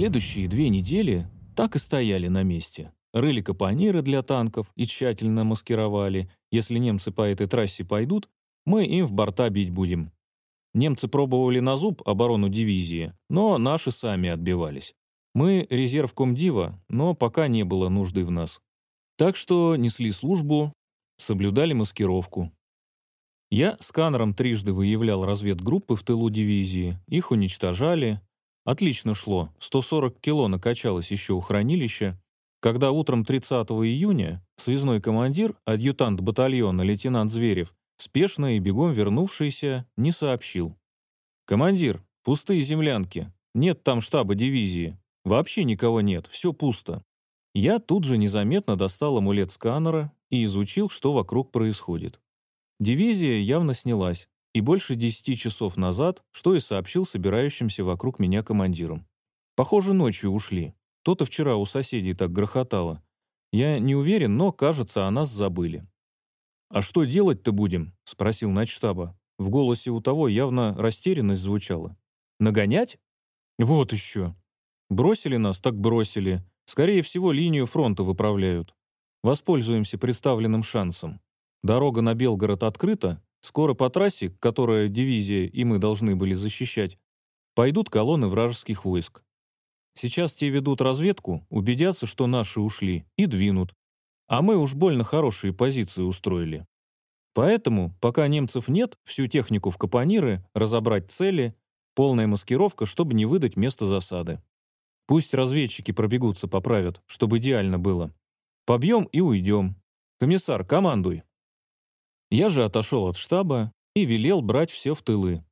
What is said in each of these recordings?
Следующие две недели так и стояли на месте. Рыли капониры для танков и тщательно маскировали. Если немцы по этой трассе пойдут, мы им в борта бить будем. Немцы пробовали на зуб оборону дивизии, но наши сами отбивались. Мы резерв комдива, но пока не было нужды в нас. Так что несли службу, соблюдали маскировку. Я сканером трижды выявлял разведгруппы в тылу дивизии, их уничтожали. Отлично шло, 140 кило накачалось еще у хранилища, когда утром 30 июня связной командир, адъютант батальона лейтенант Зверев, спешно и бегом вернувшийся, не сообщил. «Командир, пустые землянки. Нет там штаба дивизии. Вообще никого нет, все пусто». Я тут же незаметно достал амулет сканера и изучил, что вокруг происходит. Дивизия явно снялась, и больше десяти часов назад, что и сообщил собирающимся вокруг меня командирам. Похоже, ночью ушли. То-то вчера у соседей так грохотало. Я не уверен, но, кажется, о нас забыли. «А что делать-то будем?» — спросил начштаба. В голосе у того явно растерянность звучала. «Нагонять?» «Вот еще. Бросили нас, так бросили. Скорее всего, линию фронта выправляют. Воспользуемся представленным шансом. Дорога на Белгород открыта, скоро по трассе, которая дивизия и мы должны были защищать, пойдут колонны вражеских войск. Сейчас те ведут разведку, убедятся, что наши ушли, и двинут. А мы уж больно хорошие позиции устроили. Поэтому, пока немцев нет, всю технику в капониры, разобрать цели, полная маскировка, чтобы не выдать место засады. Пусть разведчики пробегутся, поправят, чтобы идеально было. Побьем и уйдем. Комиссар, командуй. Я же отошел от штаба и велел брать все в тылы.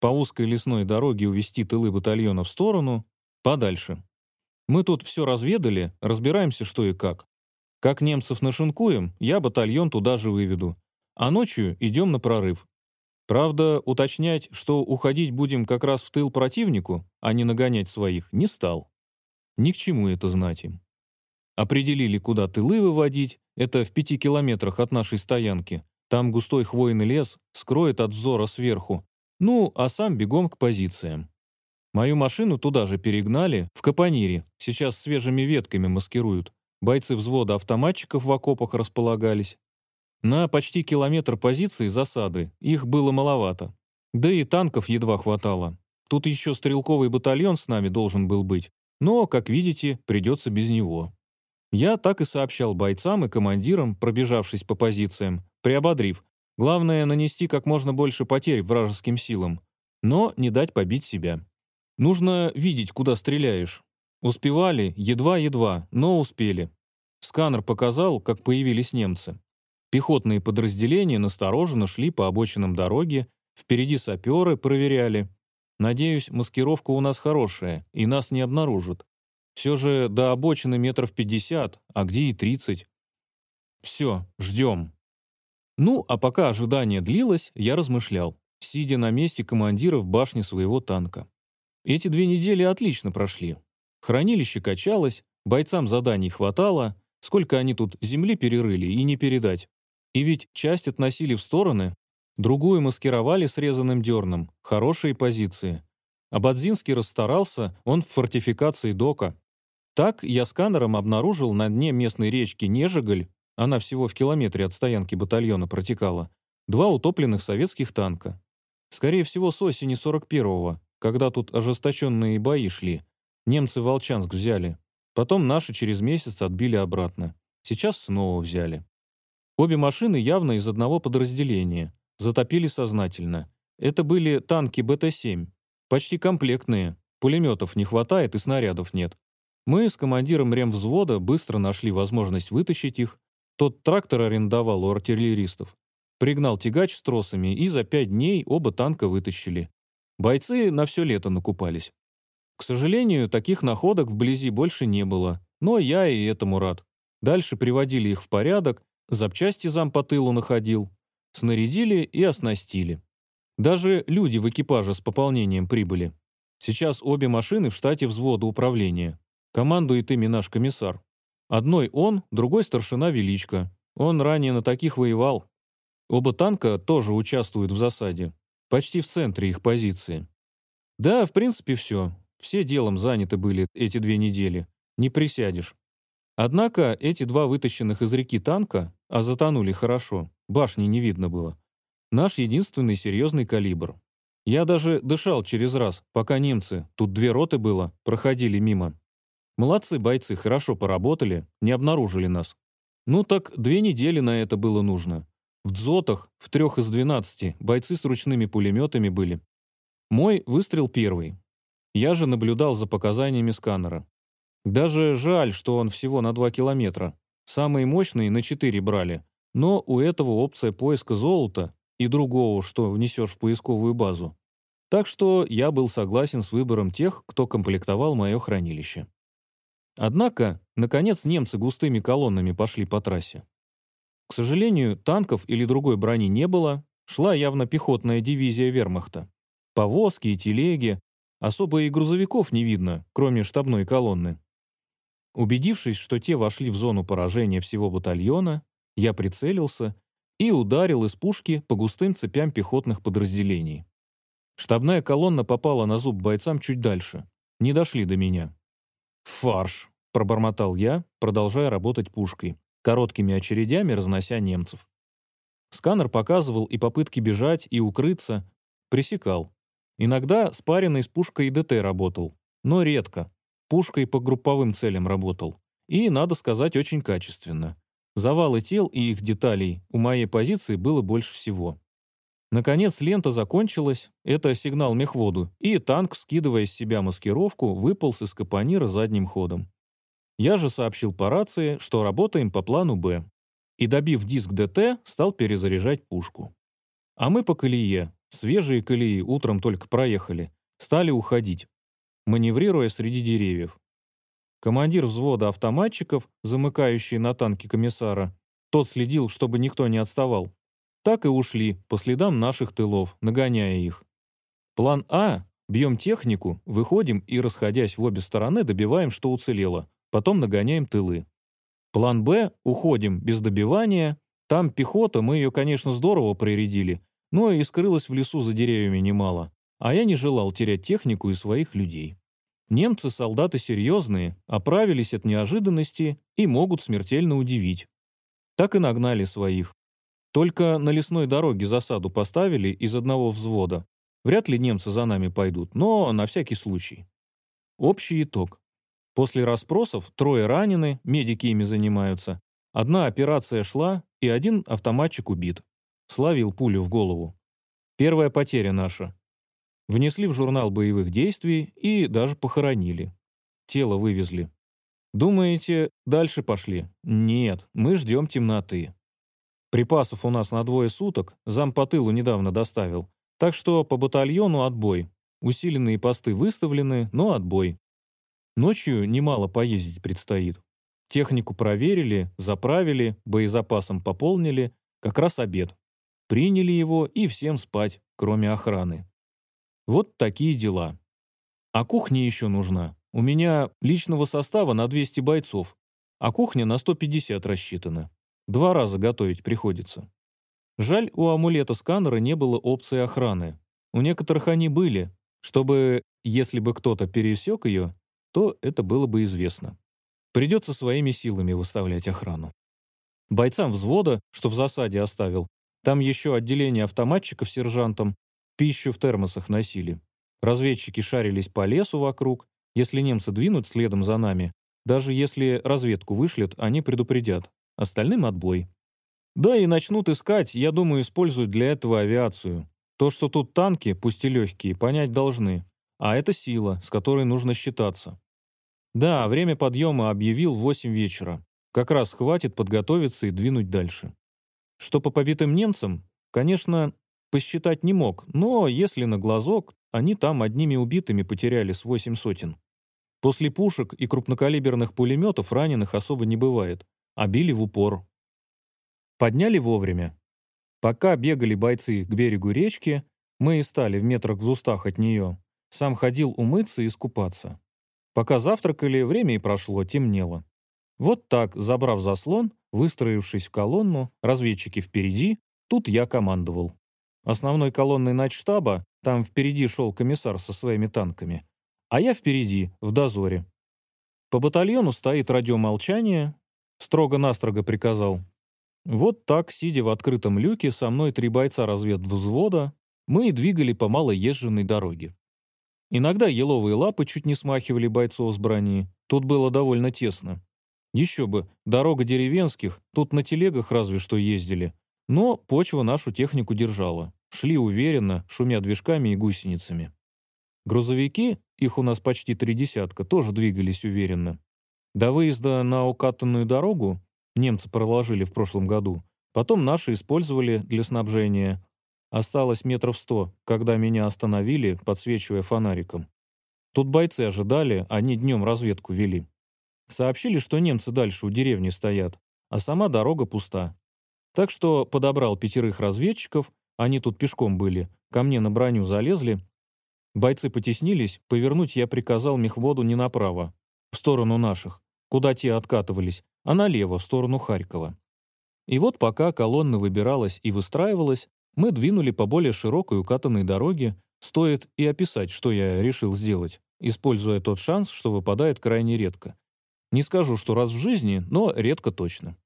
По узкой лесной дороге увести тылы батальона в сторону, подальше. Мы тут все разведали, разбираемся, что и как. Как немцев нашинкуем, я батальон туда же выведу. А ночью идем на прорыв. Правда, уточнять, что уходить будем как раз в тыл противнику, а не нагонять своих, не стал. Ни к чему это знать им. Определили, куда тылы выводить, это в пяти километрах от нашей стоянки, там густой хвойный лес скроет от взора сверху. Ну, а сам бегом к позициям. Мою машину туда же перегнали, в Капонире. Сейчас свежими ветками маскируют. Бойцы взвода автоматчиков в окопах располагались. На почти километр позиции засады их было маловато. Да и танков едва хватало. Тут еще стрелковый батальон с нами должен был быть. Но, как видите, придется без него. Я так и сообщал бойцам и командирам, пробежавшись по позициям, приободрив. Главное — нанести как можно больше потерь вражеским силам, но не дать побить себя. Нужно видеть, куда стреляешь. Успевали, едва-едва, но успели. Сканер показал, как появились немцы. Пехотные подразделения настороженно шли по обочинам дороги, впереди саперы проверяли. Надеюсь, маскировка у нас хорошая, и нас не обнаружат. Все же до обочины метров пятьдесят, а где и тридцать. Все, ждем. Ну, а пока ожидание длилось, я размышлял, сидя на месте командира в башне своего танка. Эти две недели отлично прошли. Хранилище качалось, бойцам заданий хватало, сколько они тут земли перерыли и не передать. И ведь часть относили в стороны, другую маскировали срезанным дерном, хорошие позиции. А Бадзинский расстарался, он в фортификации дока. Так я сканером обнаружил на дне местной речки Нежеголь она всего в километре от стоянки батальона протекала, два утопленных советских танка. Скорее всего, с осени 41-го, когда тут ожесточенные бои шли. Немцы Волчанск взяли. Потом наши через месяц отбили обратно. Сейчас снова взяли. Обе машины явно из одного подразделения. Затопили сознательно. Это были танки БТ-7. Почти комплектные. Пулеметов не хватает и снарядов нет. Мы с командиром ремвзвода быстро нашли возможность вытащить их, тот трактор арендовал у артиллеристов. Пригнал тягач с тросами, и за пять дней оба танка вытащили. Бойцы на все лето накупались. К сожалению, таких находок вблизи больше не было, но я и этому рад. Дальше приводили их в порядок, запчасти зам по тылу находил, снарядили и оснастили. Даже люди в экипаже с пополнением прибыли. Сейчас обе машины в штате взвода управления. Командует ими наш комиссар. Одной он, другой старшина Величко. Он ранее на таких воевал. Оба танка тоже участвуют в засаде. Почти в центре их позиции. Да, в принципе, все. все делом заняты были эти две недели. Не присядешь. Однако эти два вытащенных из реки танка, а затонули хорошо, башни не видно было, наш единственный серьезный калибр. Я даже дышал через раз, пока немцы, тут две роты было, проходили мимо. Молодцы бойцы, хорошо поработали, не обнаружили нас. Ну так две недели на это было нужно. В дзотах, в трех из двенадцати, бойцы с ручными пулеметами были. Мой выстрел первый. Я же наблюдал за показаниями сканера. Даже жаль, что он всего на 2 километра. Самые мощные на 4 брали. Но у этого опция поиска золота и другого, что внесешь в поисковую базу. Так что я был согласен с выбором тех, кто комплектовал мое хранилище. Однако, наконец, немцы густыми колоннами пошли по трассе. К сожалению, танков или другой брони не было, шла явно пехотная дивизия вермахта. Повозки и телеги, особо и грузовиков не видно, кроме штабной колонны. Убедившись, что те вошли в зону поражения всего батальона, я прицелился и ударил из пушки по густым цепям пехотных подразделений. Штабная колонна попала на зуб бойцам чуть дальше. Не дошли до меня. «Фарш!» — пробормотал я, продолжая работать пушкой, короткими очередями разнося немцев. Сканер показывал и попытки бежать, и укрыться. Пресекал. Иногда спаренный с пушкой ДТ работал, но редко. Пушкой по групповым целям работал. И, надо сказать, очень качественно. Завалы тел и их деталей у моей позиции было больше всего. Наконец лента закончилась, это сигнал мехводу, и танк, скидывая с себя маскировку, выполз из капонира задним ходом. Я же сообщил по рации, что работаем по плану «Б». И, добив диск ДТ, стал перезаряжать пушку. А мы по колее, свежие колеи утром только проехали, стали уходить маневрируя среди деревьев. Командир взвода автоматчиков, замыкающий на танке комиссара, тот следил, чтобы никто не отставал. Так и ушли, по следам наших тылов, нагоняя их. План А — бьем технику, выходим и, расходясь в обе стороны, добиваем, что уцелело, потом нагоняем тылы. План Б — уходим без добивания, там пехота, мы ее, конечно, здорово прорядили, но и скрылась в лесу за деревьями немало. А я не желал терять технику и своих людей. Немцы солдаты серьезные, оправились от неожиданности и могут смертельно удивить. Так и нагнали своих. Только на лесной дороге засаду поставили из одного взвода. Вряд ли немцы за нами пойдут, но на всякий случай. Общий итог. После расспросов трое ранены, медики ими занимаются. Одна операция шла, и один автоматчик убит. Славил пулю в голову. Первая потеря наша внесли в журнал боевых действий и даже похоронили. Тело вывезли. Думаете, дальше пошли? Нет, мы ждем темноты. Припасов у нас на двое суток, зам по тылу недавно доставил. Так что по батальону отбой. Усиленные посты выставлены, но отбой. Ночью немало поездить предстоит. Технику проверили, заправили, боезапасом пополнили, как раз обед. Приняли его и всем спать, кроме охраны. Вот такие дела. А кухня еще нужна. У меня личного состава на 200 бойцов, а кухня на 150 рассчитана. Два раза готовить приходится. Жаль, у амулета сканера не было опции охраны. У некоторых они были, чтобы, если бы кто-то пересек ее, то это было бы известно. Придется своими силами выставлять охрану. Бойцам взвода, что в засаде оставил, там еще отделение автоматчиков сержантом, Пищу в термосах носили. Разведчики шарились по лесу вокруг. Если немцы двинут следом за нами, даже если разведку вышлют, они предупредят. Остальным отбой. Да и начнут искать, я думаю, используют для этого авиацию. То, что тут танки, пусть и легкие, понять должны. А это сила, с которой нужно считаться. Да, время подъема объявил в 8 вечера. Как раз хватит подготовиться и двинуть дальше. Что по побитым немцам? Конечно, Посчитать не мог, но, если на глазок, они там одними убитыми потеряли с восемь сотен. После пушек и крупнокалиберных пулеметов раненых особо не бывает, а били в упор. Подняли вовремя. Пока бегали бойцы к берегу речки, мы и стали в метрах в зустах от нее. Сам ходил умыться и искупаться. Пока завтракали, время и прошло, темнело. Вот так, забрав заслон, выстроившись в колонну, разведчики впереди, тут я командовал основной колонной начштаба, там впереди шел комиссар со своими танками, а я впереди, в дозоре. По батальону стоит радиомолчание, строго-настрого приказал. Вот так, сидя в открытом люке, со мной три бойца разведвзвода, мы и двигали по малоезженной дороге. Иногда еловые лапы чуть не смахивали бойцов с брони, тут было довольно тесно. Еще бы, дорога деревенских, тут на телегах разве что ездили. Но почва нашу технику держала. Шли уверенно, шумя движками и гусеницами. Грузовики, их у нас почти три десятка, тоже двигались уверенно. До выезда на укатанную дорогу немцы проложили в прошлом году, потом наши использовали для снабжения. Осталось метров сто, когда меня остановили, подсвечивая фонариком. Тут бойцы ожидали, они днем разведку вели. Сообщили, что немцы дальше у деревни стоят, а сама дорога пуста. Так что подобрал пятерых разведчиков, они тут пешком были, ко мне на броню залезли. Бойцы потеснились, повернуть я приказал мехводу не направо, в сторону наших, куда те откатывались, а налево, в сторону Харькова. И вот пока колонна выбиралась и выстраивалась, мы двинули по более широкой укатанной дороге, стоит и описать, что я решил сделать, используя тот шанс, что выпадает крайне редко. Не скажу, что раз в жизни, но редко точно.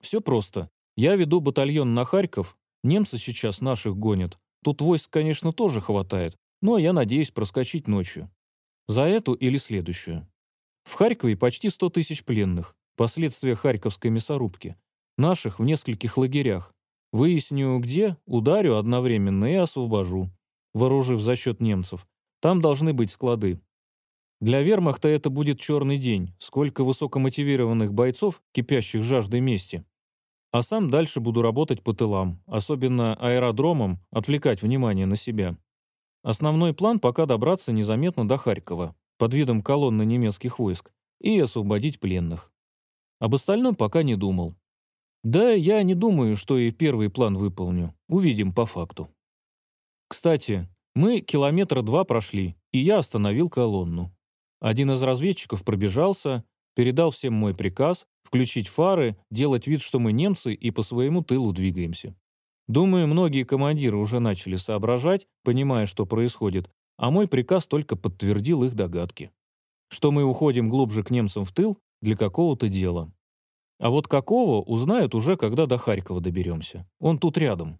Все просто. Я веду батальон на Харьков, немцы сейчас наших гонят. Тут войск, конечно, тоже хватает, но я надеюсь проскочить ночью. За эту или следующую. В Харькове почти 100 тысяч пленных, последствия Харьковской мясорубки. Наших в нескольких лагерях. Выясню, где, ударю одновременно и освобожу, вооружив за счет немцев. Там должны быть склады. Для вермахта это будет черный день, сколько высокомотивированных бойцов, кипящих жаждой мести. А сам дальше буду работать по тылам, особенно аэродромом, отвлекать внимание на себя. Основной план пока добраться незаметно до Харькова, под видом колонны немецких войск, и освободить пленных. Об остальном пока не думал. Да, я не думаю, что и первый план выполню. Увидим по факту. Кстати, мы километра два прошли, и я остановил колонну. Один из разведчиков пробежался, передал всем мой приказ включить фары, делать вид, что мы немцы и по своему тылу двигаемся. Думаю, многие командиры уже начали соображать, понимая, что происходит, а мой приказ только подтвердил их догадки. Что мы уходим глубже к немцам в тыл для какого-то дела. А вот какого узнают уже, когда до Харькова доберемся. Он тут рядом.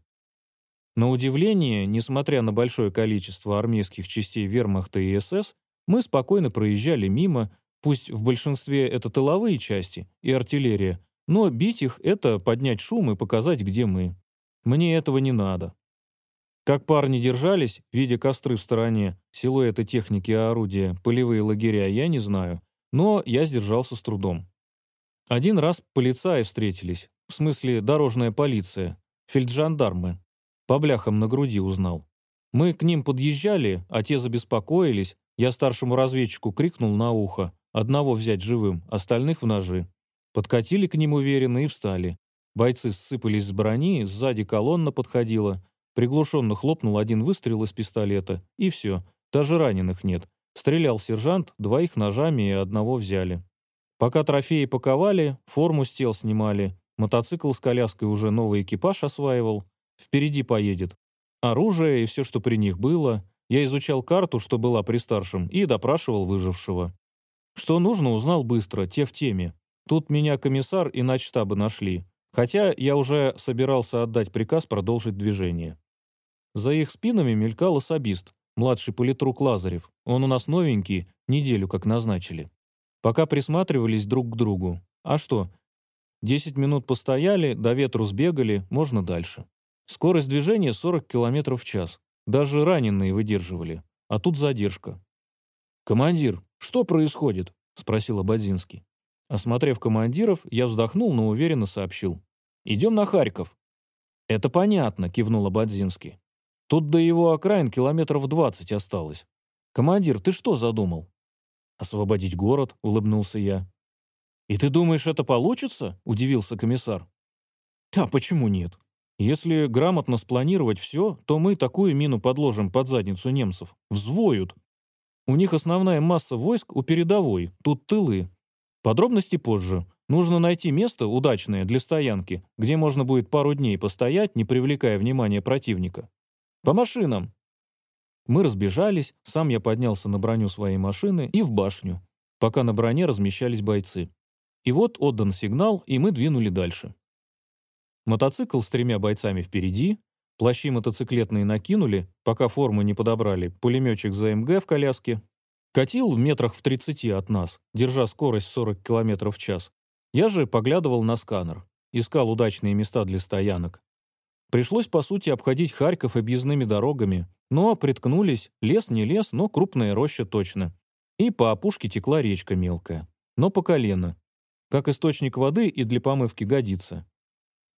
На удивление, несмотря на большое количество армейских частей вермахта и СС, мы спокойно проезжали мимо, пусть в большинстве это тыловые части и артиллерия, но бить их — это поднять шум и показать, где мы. Мне этого не надо. Как парни держались, видя костры в стороне, силуэты техники и орудия, полевые лагеря, я не знаю, но я сдержался с трудом. Один раз полицаи встретились, в смысле дорожная полиция, фельджандармы. По бляхам на груди узнал. Мы к ним подъезжали, а те забеспокоились, я старшему разведчику крикнул на ухо. Одного взять живым, остальных в ножи. Подкатили к ним уверенно и встали. Бойцы ссыпались с брони, сзади колонна подходила. Приглушенно хлопнул один выстрел из пистолета, и все. Даже раненых нет. Стрелял сержант, двоих ножами и одного взяли. Пока трофеи паковали, форму с тел снимали. Мотоцикл с коляской уже новый экипаж осваивал. Впереди поедет. Оружие и все, что при них было. Я изучал карту, что была при старшем, и допрашивал выжившего. Что нужно, узнал быстро, те в теме. Тут меня комиссар и начтабы нашли. Хотя я уже собирался отдать приказ продолжить движение. За их спинами мелькал особист, младший политрук Лазарев. Он у нас новенький, неделю как назначили. Пока присматривались друг к другу. А что? Десять минут постояли, до ветру сбегали, можно дальше. Скорость движения 40 км в час. Даже раненые выдерживали. А тут задержка. «Командир, что происходит?» — спросил Абадзинский. Осмотрев командиров, я вздохнул, но уверенно сообщил. «Идем на Харьков». «Это понятно», — кивнул Абадзинский. «Тут до его окраин километров двадцать осталось. Командир, ты что задумал?» «Освободить город», — улыбнулся я. «И ты думаешь, это получится?» — удивился комиссар. «А почему нет? Если грамотно спланировать все, то мы такую мину подложим под задницу немцев. Взвоют. У них основная масса войск у передовой, тут тылы. Подробности позже. Нужно найти место удачное для стоянки, где можно будет пару дней постоять, не привлекая внимания противника. По машинам. Мы разбежались, сам я поднялся на броню своей машины и в башню, пока на броне размещались бойцы. И вот отдан сигнал, и мы двинули дальше. Мотоцикл с тремя бойцами впереди, плащи мотоциклетные накинули, пока форму не подобрали, пулеметчик за МГ в коляске. Катил в метрах в 30 от нас, держа скорость 40 км в час. Я же поглядывал на сканер, искал удачные места для стоянок. Пришлось, по сути, обходить Харьков объездными дорогами, но приткнулись, лес не лес, но крупная роща точно. И по опушке текла речка мелкая, но по колено. Как источник воды и для помывки годится.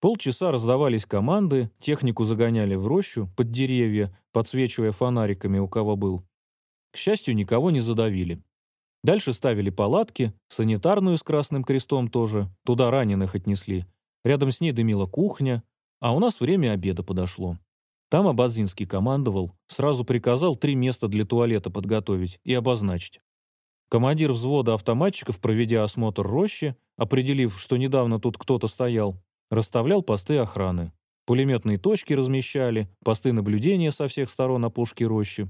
Полчаса раздавались команды, технику загоняли в рощу, под деревья, подсвечивая фонариками, у кого был. К счастью, никого не задавили. Дальше ставили палатки, санитарную с красным крестом тоже, туда раненых отнесли. Рядом с ней дымила кухня, а у нас время обеда подошло. Там Абазинский командовал, сразу приказал три места для туалета подготовить и обозначить. Командир взвода автоматчиков, проведя осмотр рощи, определив, что недавно тут кто-то стоял, расставлял посты охраны. Пулеметные точки размещали, посты наблюдения со всех сторон опушки рощи.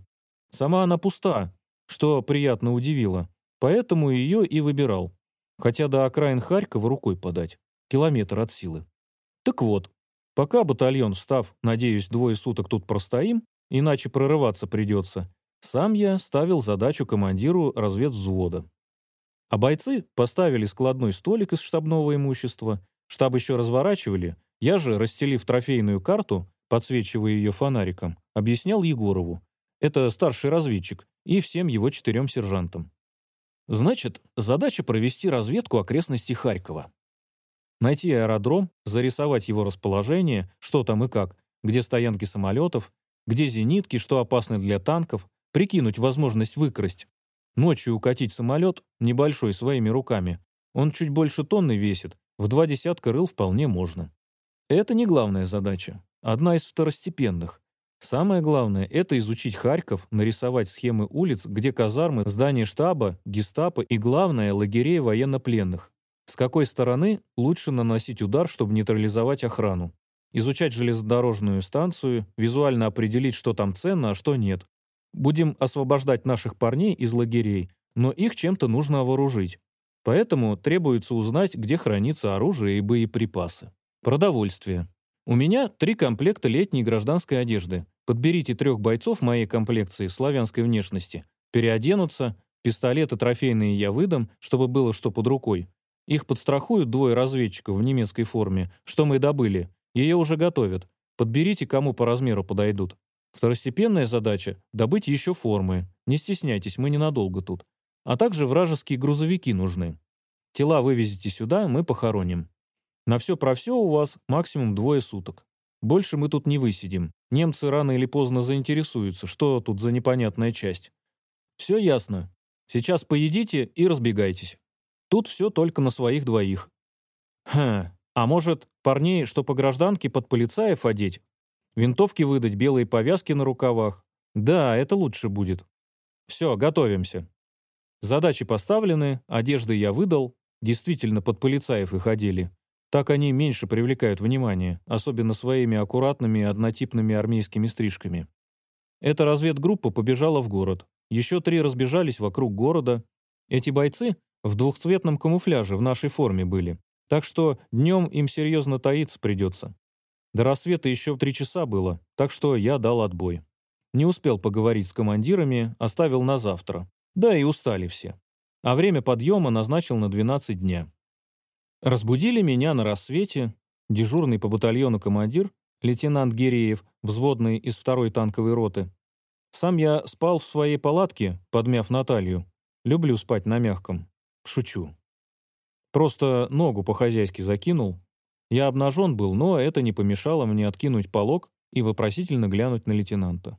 Сама она пуста, что приятно удивило. Поэтому ее и выбирал. Хотя до окраин Харькова рукой подать. Километр от силы. Так вот, пока батальон встав, надеюсь, двое суток тут простоим, иначе прорываться придется, сам я ставил задачу командиру разведвзвода. А бойцы поставили складной столик из штабного имущества, штаб еще разворачивали, я же, расстелив трофейную карту, подсвечивая ее фонариком, объяснял Егорову. Это старший разведчик, и всем его четырем сержантам. Значит, задача провести разведку окрестностей Харькова. Найти аэродром, зарисовать его расположение, что там и как, где стоянки самолетов, где зенитки, что опасно для танков, прикинуть возможность выкрасть. Ночью укатить самолет, небольшой, своими руками. Он чуть больше тонны весит, в два десятка рыл вполне можно. Это не главная задача, одна из второстепенных. Самое главное — это изучить Харьков, нарисовать схемы улиц, где казармы, здания штаба, гестапо и, главное, лагерей военнопленных. С какой стороны лучше наносить удар, чтобы нейтрализовать охрану. Изучать железнодорожную станцию, визуально определить, что там ценно, а что нет. Будем освобождать наших парней из лагерей, но их чем-то нужно вооружить. Поэтому требуется узнать, где хранится оружие и боеприпасы. Продовольствие. У меня три комплекта летней гражданской одежды. Подберите трех бойцов моей комплекции славянской внешности. Переоденутся, пистолеты трофейные я выдам, чтобы было что под рукой. Их подстрахуют двое разведчиков в немецкой форме, что мы добыли. Ее уже готовят. Подберите, кому по размеру подойдут. Второстепенная задача — добыть еще формы. Не стесняйтесь, мы ненадолго тут. А также вражеские грузовики нужны. Тела вывезите сюда, мы похороним. На все про все у вас максимум двое суток. Больше мы тут не высидим. Немцы рано или поздно заинтересуются, что тут за непонятная часть. Все ясно. Сейчас поедите и разбегайтесь. Тут все только на своих двоих. Хм, а может, парней, что по гражданке под полицаев одеть? Винтовки выдать, белые повязки на рукавах? Да, это лучше будет. Все, готовимся. Задачи поставлены, одежды я выдал. Действительно, под полицаев их одели. Так они меньше привлекают внимание, особенно своими аккуратными однотипными армейскими стрижками. Эта разведгруппа побежала в город. Еще три разбежались вокруг города. Эти бойцы в двухцветном камуфляже в нашей форме были. Так что днем им серьезно таиться придется. До рассвета еще три часа было, так что я дал отбой. Не успел поговорить с командирами, оставил на завтра. Да и устали все. А время подъема назначил на 12 дня. Разбудили меня на рассвете дежурный по батальону командир, лейтенант Гиреев, взводный из второй танковой роты. Сам я спал в своей палатке, подмяв Наталью. Люблю спать на мягком. Шучу. Просто ногу по-хозяйски закинул. Я обнажен был, но это не помешало мне откинуть полог и вопросительно глянуть на лейтенанта.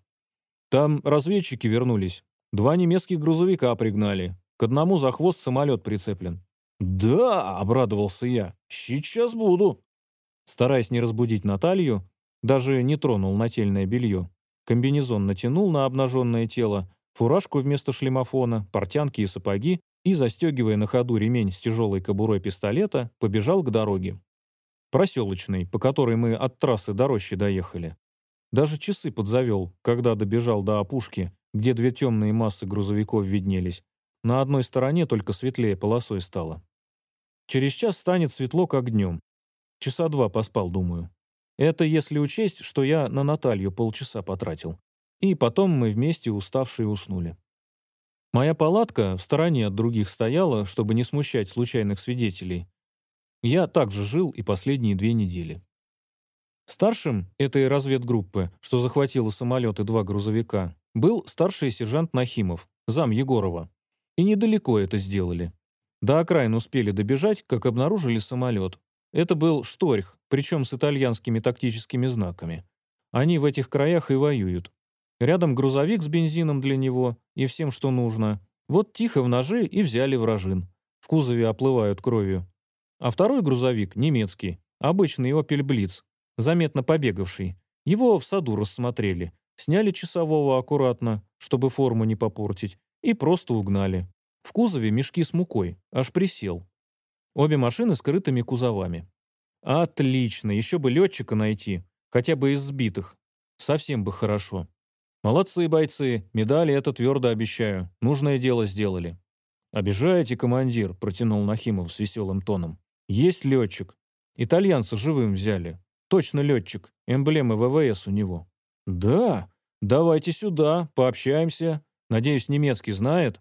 Там разведчики вернулись. Два немецких грузовика пригнали. К одному за хвост самолет прицеплен. «Да!» — обрадовался я. «Сейчас буду!» Стараясь не разбудить Наталью, даже не тронул нательное белье. Комбинезон натянул на обнаженное тело, фуражку вместо шлемофона, портянки и сапоги и, застегивая на ходу ремень с тяжелой кобурой пистолета, побежал к дороге. Проселочной, по которой мы от трассы до рощи доехали. Даже часы подзавел, когда добежал до опушки, где две темные массы грузовиков виднелись. На одной стороне только светлее полосой стало. Через час станет светло, как днем. Часа два поспал, думаю. Это если учесть, что я на Наталью полчаса потратил. И потом мы вместе уставшие уснули. Моя палатка в стороне от других стояла, чтобы не смущать случайных свидетелей. Я также жил и последние две недели. Старшим этой разведгруппы, что захватила самолет и два грузовика, был старший сержант Нахимов, зам Егорова. И недалеко это сделали. До окраин успели добежать, как обнаружили самолет. Это был «Шторх», причем с итальянскими тактическими знаками. Они в этих краях и воюют. Рядом грузовик с бензином для него и всем, что нужно. Вот тихо в ножи и взяли вражин. В кузове оплывают кровью. А второй грузовик, немецкий, обычный «Опель Блиц», заметно побегавший. Его в саду рассмотрели, сняли часового аккуратно, чтобы форму не попортить, и просто угнали. В кузове мешки с мукой, аж присел. Обе машины скрытыми кузовами. Отлично, еще бы летчика найти, хотя бы из сбитых. Совсем бы хорошо. Молодцы, бойцы, медали это твердо обещаю. Нужное дело сделали. «Обижаете, командир», — протянул Нахимов с веселым тоном. «Есть летчик. Итальянца живым взяли. Точно летчик. Эмблемы ВВС у него. Да, давайте сюда, пообщаемся. Надеюсь, немецкий знает.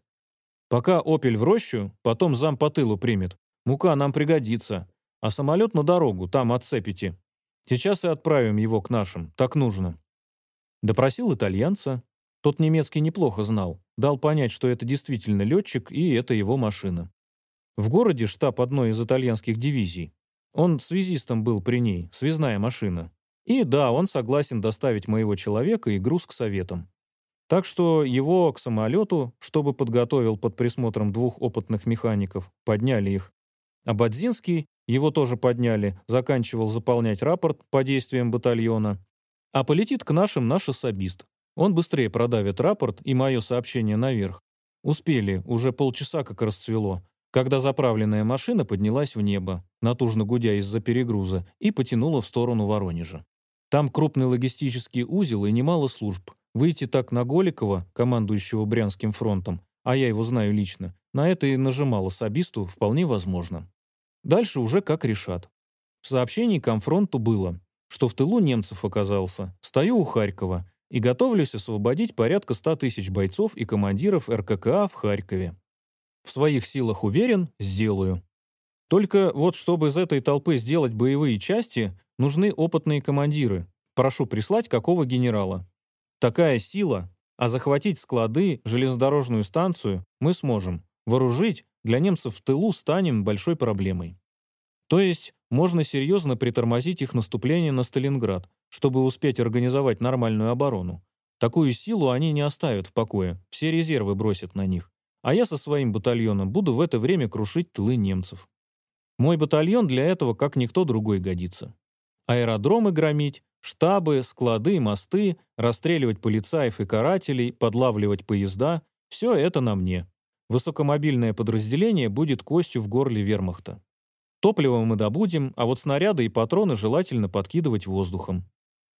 Пока «Опель» в рощу, потом зам по тылу примет. Мука нам пригодится. А самолет на дорогу, там отцепите. Сейчас и отправим его к нашим, так нужно. Допросил итальянца. Тот немецкий неплохо знал. Дал понять, что это действительно летчик и это его машина. В городе штаб одной из итальянских дивизий. Он связистом был при ней, связная машина. И да, он согласен доставить моего человека и груз к советам. Так что его к самолету, чтобы подготовил под присмотром двух опытных механиков, подняли их. А Бадзинский, его тоже подняли, заканчивал заполнять рапорт по действиям батальона. А полетит к нашим наш особист. Он быстрее продавит рапорт и мое сообщение наверх. Успели, уже полчаса как расцвело когда заправленная машина поднялась в небо, натужно гудя из-за перегруза, и потянула в сторону Воронежа. Там крупный логистический узел и немало служб. Выйти так на Голикова, командующего Брянским фронтом, а я его знаю лично, на это и нажимал особисту вполне возможно. Дальше уже как решат. В сообщении комфронту было, что в тылу немцев оказался, стою у Харькова и готовлюсь освободить порядка 100 тысяч бойцов и командиров РККА в Харькове. В своих силах уверен, сделаю. Только вот чтобы из этой толпы сделать боевые части, нужны опытные командиры. Прошу прислать какого генерала. Такая сила, а захватить склады, железнодорожную станцию мы сможем. Вооружить для немцев в тылу станем большой проблемой. То есть можно серьезно притормозить их наступление на Сталинград, чтобы успеть организовать нормальную оборону. Такую силу они не оставят в покое, все резервы бросят на них а я со своим батальоном буду в это время крушить тылы немцев. Мой батальон для этого как никто другой годится. Аэродромы громить, штабы, склады, мосты, расстреливать полицаев и карателей, подлавливать поезда — все это на мне. Высокомобильное подразделение будет костью в горле вермахта. Топливо мы добудем, а вот снаряды и патроны желательно подкидывать воздухом.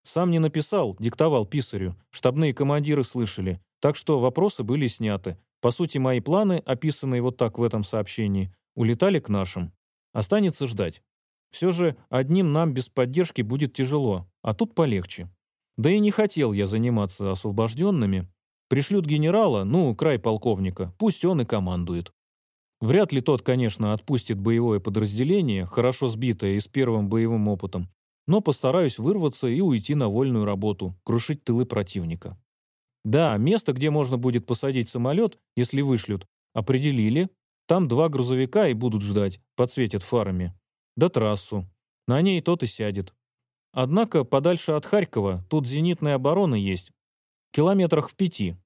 Сам не написал, диктовал писарю, штабные командиры слышали, так что вопросы были сняты, по сути, мои планы, описанные вот так в этом сообщении, улетали к нашим. Останется ждать. Все же одним нам без поддержки будет тяжело, а тут полегче. Да и не хотел я заниматься освобожденными. Пришлют генерала, ну, край полковника, пусть он и командует. Вряд ли тот, конечно, отпустит боевое подразделение, хорошо сбитое и с первым боевым опытом, но постараюсь вырваться и уйти на вольную работу, крушить тылы противника. Да, место, где можно будет посадить самолет, если вышлют, определили. Там два грузовика и будут ждать, подсветят фарами. Да трассу. На ней тот и сядет. Однако подальше от Харькова тут зенитная оборона есть. Километрах в пяти.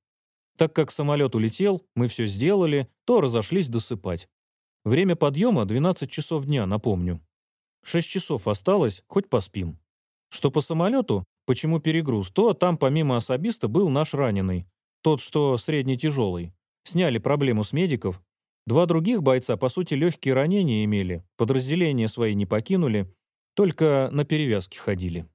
Так как самолет улетел, мы все сделали, то разошлись досыпать. Время подъема 12 часов дня, напомню. 6 часов осталось, хоть поспим. Что по самолету, почему перегруз, то там помимо особиста был наш раненый, тот, что средне-тяжелый. Сняли проблему с медиков. Два других бойца, по сути, легкие ранения имели, подразделения свои не покинули, только на перевязке ходили.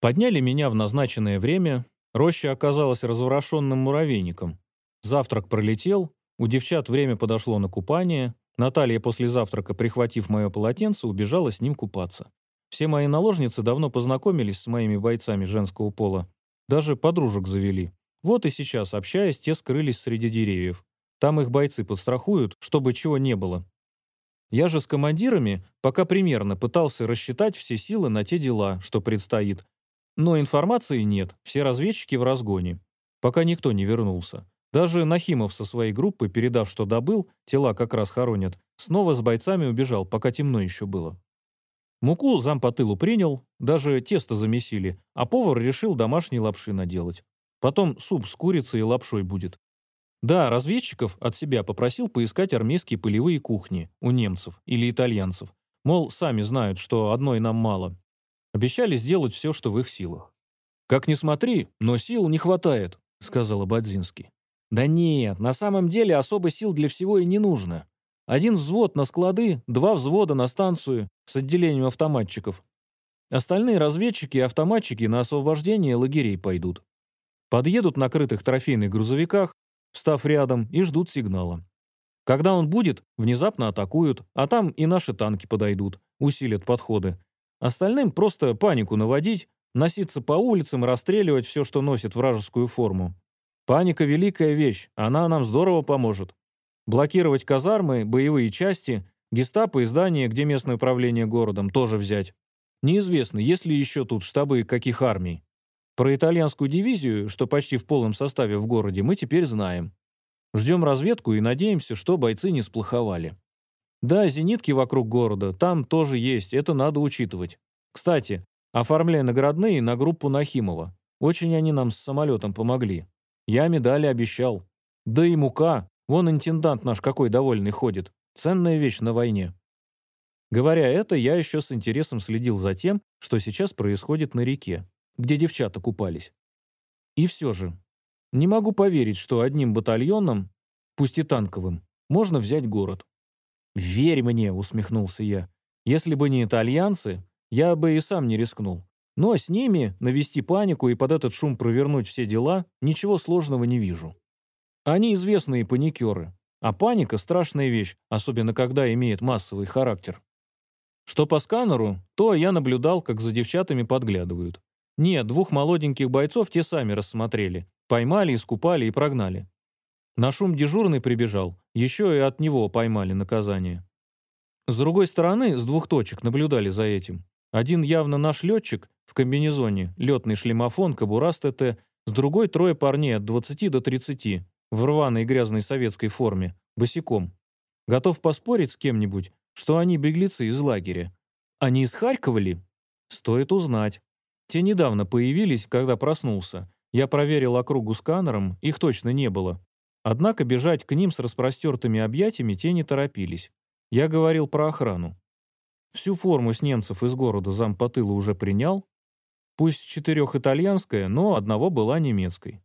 Подняли меня в назначенное время, роща оказалась разворошенным муравейником. Завтрак пролетел, у девчат время подошло на купание, Наталья после завтрака, прихватив мое полотенце, убежала с ним купаться. Все мои наложницы давно познакомились с моими бойцами женского пола, даже подружек завели. Вот и сейчас, общаясь, те скрылись среди деревьев. Там их бойцы подстрахуют, чтобы чего не было. Я же с командирами пока примерно пытался рассчитать все силы на те дела, что предстоит, но информации нет, все разведчики в разгоне. Пока никто не вернулся. Даже Нахимов со своей группы, передав, что добыл, тела как раз хоронят, снова с бойцами убежал, пока темно еще было. Муку зам по тылу принял, даже тесто замесили, а повар решил домашней лапши наделать. Потом суп с курицей и лапшой будет. Да, разведчиков от себя попросил поискать армейские полевые кухни у немцев или итальянцев. Мол, сами знают, что одной нам мало. Обещали сделать все, что в их силах. «Как ни смотри, но сил не хватает», — сказал Абадзинский. «Да нет, на самом деле особо сил для всего и не нужно. Один взвод на склады, два взвода на станцию с отделением автоматчиков. Остальные разведчики и автоматчики на освобождение лагерей пойдут. Подъедут на крытых трофейных грузовиках, встав рядом, и ждут сигнала. Когда он будет, внезапно атакуют, а там и наши танки подойдут, усилят подходы, Остальным просто панику наводить, носиться по улицам и расстреливать все, что носит вражескую форму. Паника — великая вещь, она нам здорово поможет. Блокировать казармы, боевые части, гестапо и здания, где местное управление городом, тоже взять. Неизвестно, есть ли еще тут штабы каких армий. Про итальянскую дивизию, что почти в полном составе в городе, мы теперь знаем. Ждем разведку и надеемся, что бойцы не сплоховали. Да, зенитки вокруг города, там тоже есть, это надо учитывать. Кстати, оформляя наградные на группу Нахимова. Очень они нам с самолетом помогли. Я медали обещал. Да и мука, вон интендант наш какой довольный ходит. Ценная вещь на войне. Говоря это, я еще с интересом следил за тем, что сейчас происходит на реке, где девчата купались. И все же, не могу поверить, что одним батальоном, пусть и танковым, можно взять город. «Верь мне», — усмехнулся я. «Если бы не итальянцы, я бы и сам не рискнул. Но с ними навести панику и под этот шум провернуть все дела ничего сложного не вижу. Они известные паникеры, а паника — страшная вещь, особенно когда имеет массовый характер. Что по сканеру, то я наблюдал, как за девчатами подглядывают. Нет, двух молоденьких бойцов те сами рассмотрели, поймали, искупали и прогнали. На шум дежурный прибежал, еще и от него поймали наказание. С другой стороны, с двух точек наблюдали за этим. Один явно наш летчик в комбинезоне, летный шлемофон, кобура с ТТ, с другой трое парней от 20 до 30, в рваной грязной советской форме, босиком. Готов поспорить с кем-нибудь, что они беглецы из лагеря. Они из Харькова ли? Стоит узнать. Те недавно появились, когда проснулся. Я проверил округу сканером, их точно не было. Однако бежать к ним с распростертыми объятиями те не торопились. Я говорил про охрану. Всю форму с немцев из города зампотыла уже принял. Пусть четырех итальянская, но одного была немецкой.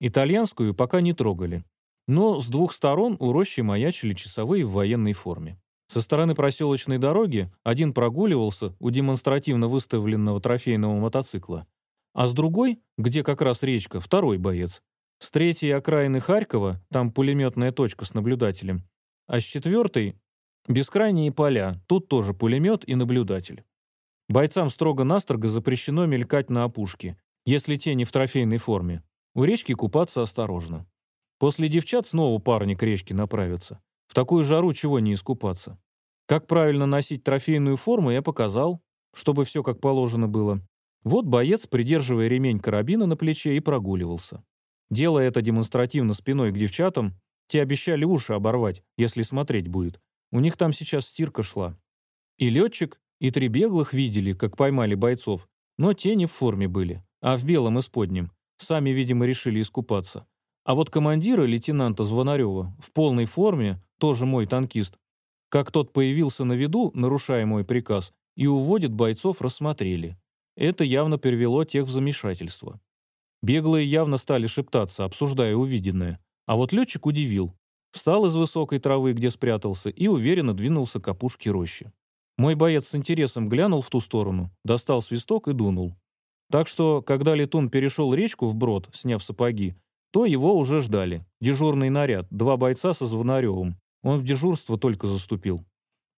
Итальянскую пока не трогали. Но с двух сторон у рощи маячили часовые в военной форме. Со стороны проселочной дороги один прогуливался у демонстративно выставленного трофейного мотоцикла, а с другой, где как раз речка, второй боец, с третьей окраины Харькова, там пулеметная точка с наблюдателем, а с четвертой — бескрайние поля, тут тоже пулемет и наблюдатель. Бойцам строго-настрого запрещено мелькать на опушке, если те не в трофейной форме. У речки купаться осторожно. После девчат снова парни к речке направятся. В такую жару чего не искупаться. Как правильно носить трофейную форму, я показал, чтобы все как положено было. Вот боец, придерживая ремень карабина на плече, и прогуливался. Делая это демонстративно спиной к девчатам, те обещали уши оборвать, если смотреть будет. У них там сейчас стирка шла. И летчик, и три беглых видели, как поймали бойцов, но те не в форме были, а в белом исподнем. Сами, видимо, решили искупаться. А вот командира, лейтенанта Звонарева, в полной форме, тоже мой танкист, как тот появился на виду, нарушая мой приказ, и уводит бойцов рассмотрели. Это явно перевело тех в замешательство. Беглые явно стали шептаться, обсуждая увиденное. А вот летчик удивил. Встал из высокой травы, где спрятался, и уверенно двинулся к опушке рощи. Мой боец с интересом глянул в ту сторону, достал свисток и дунул. Так что, когда летун перешел речку вброд, сняв сапоги, то его уже ждали. Дежурный наряд, два бойца со Звонаревым. Он в дежурство только заступил.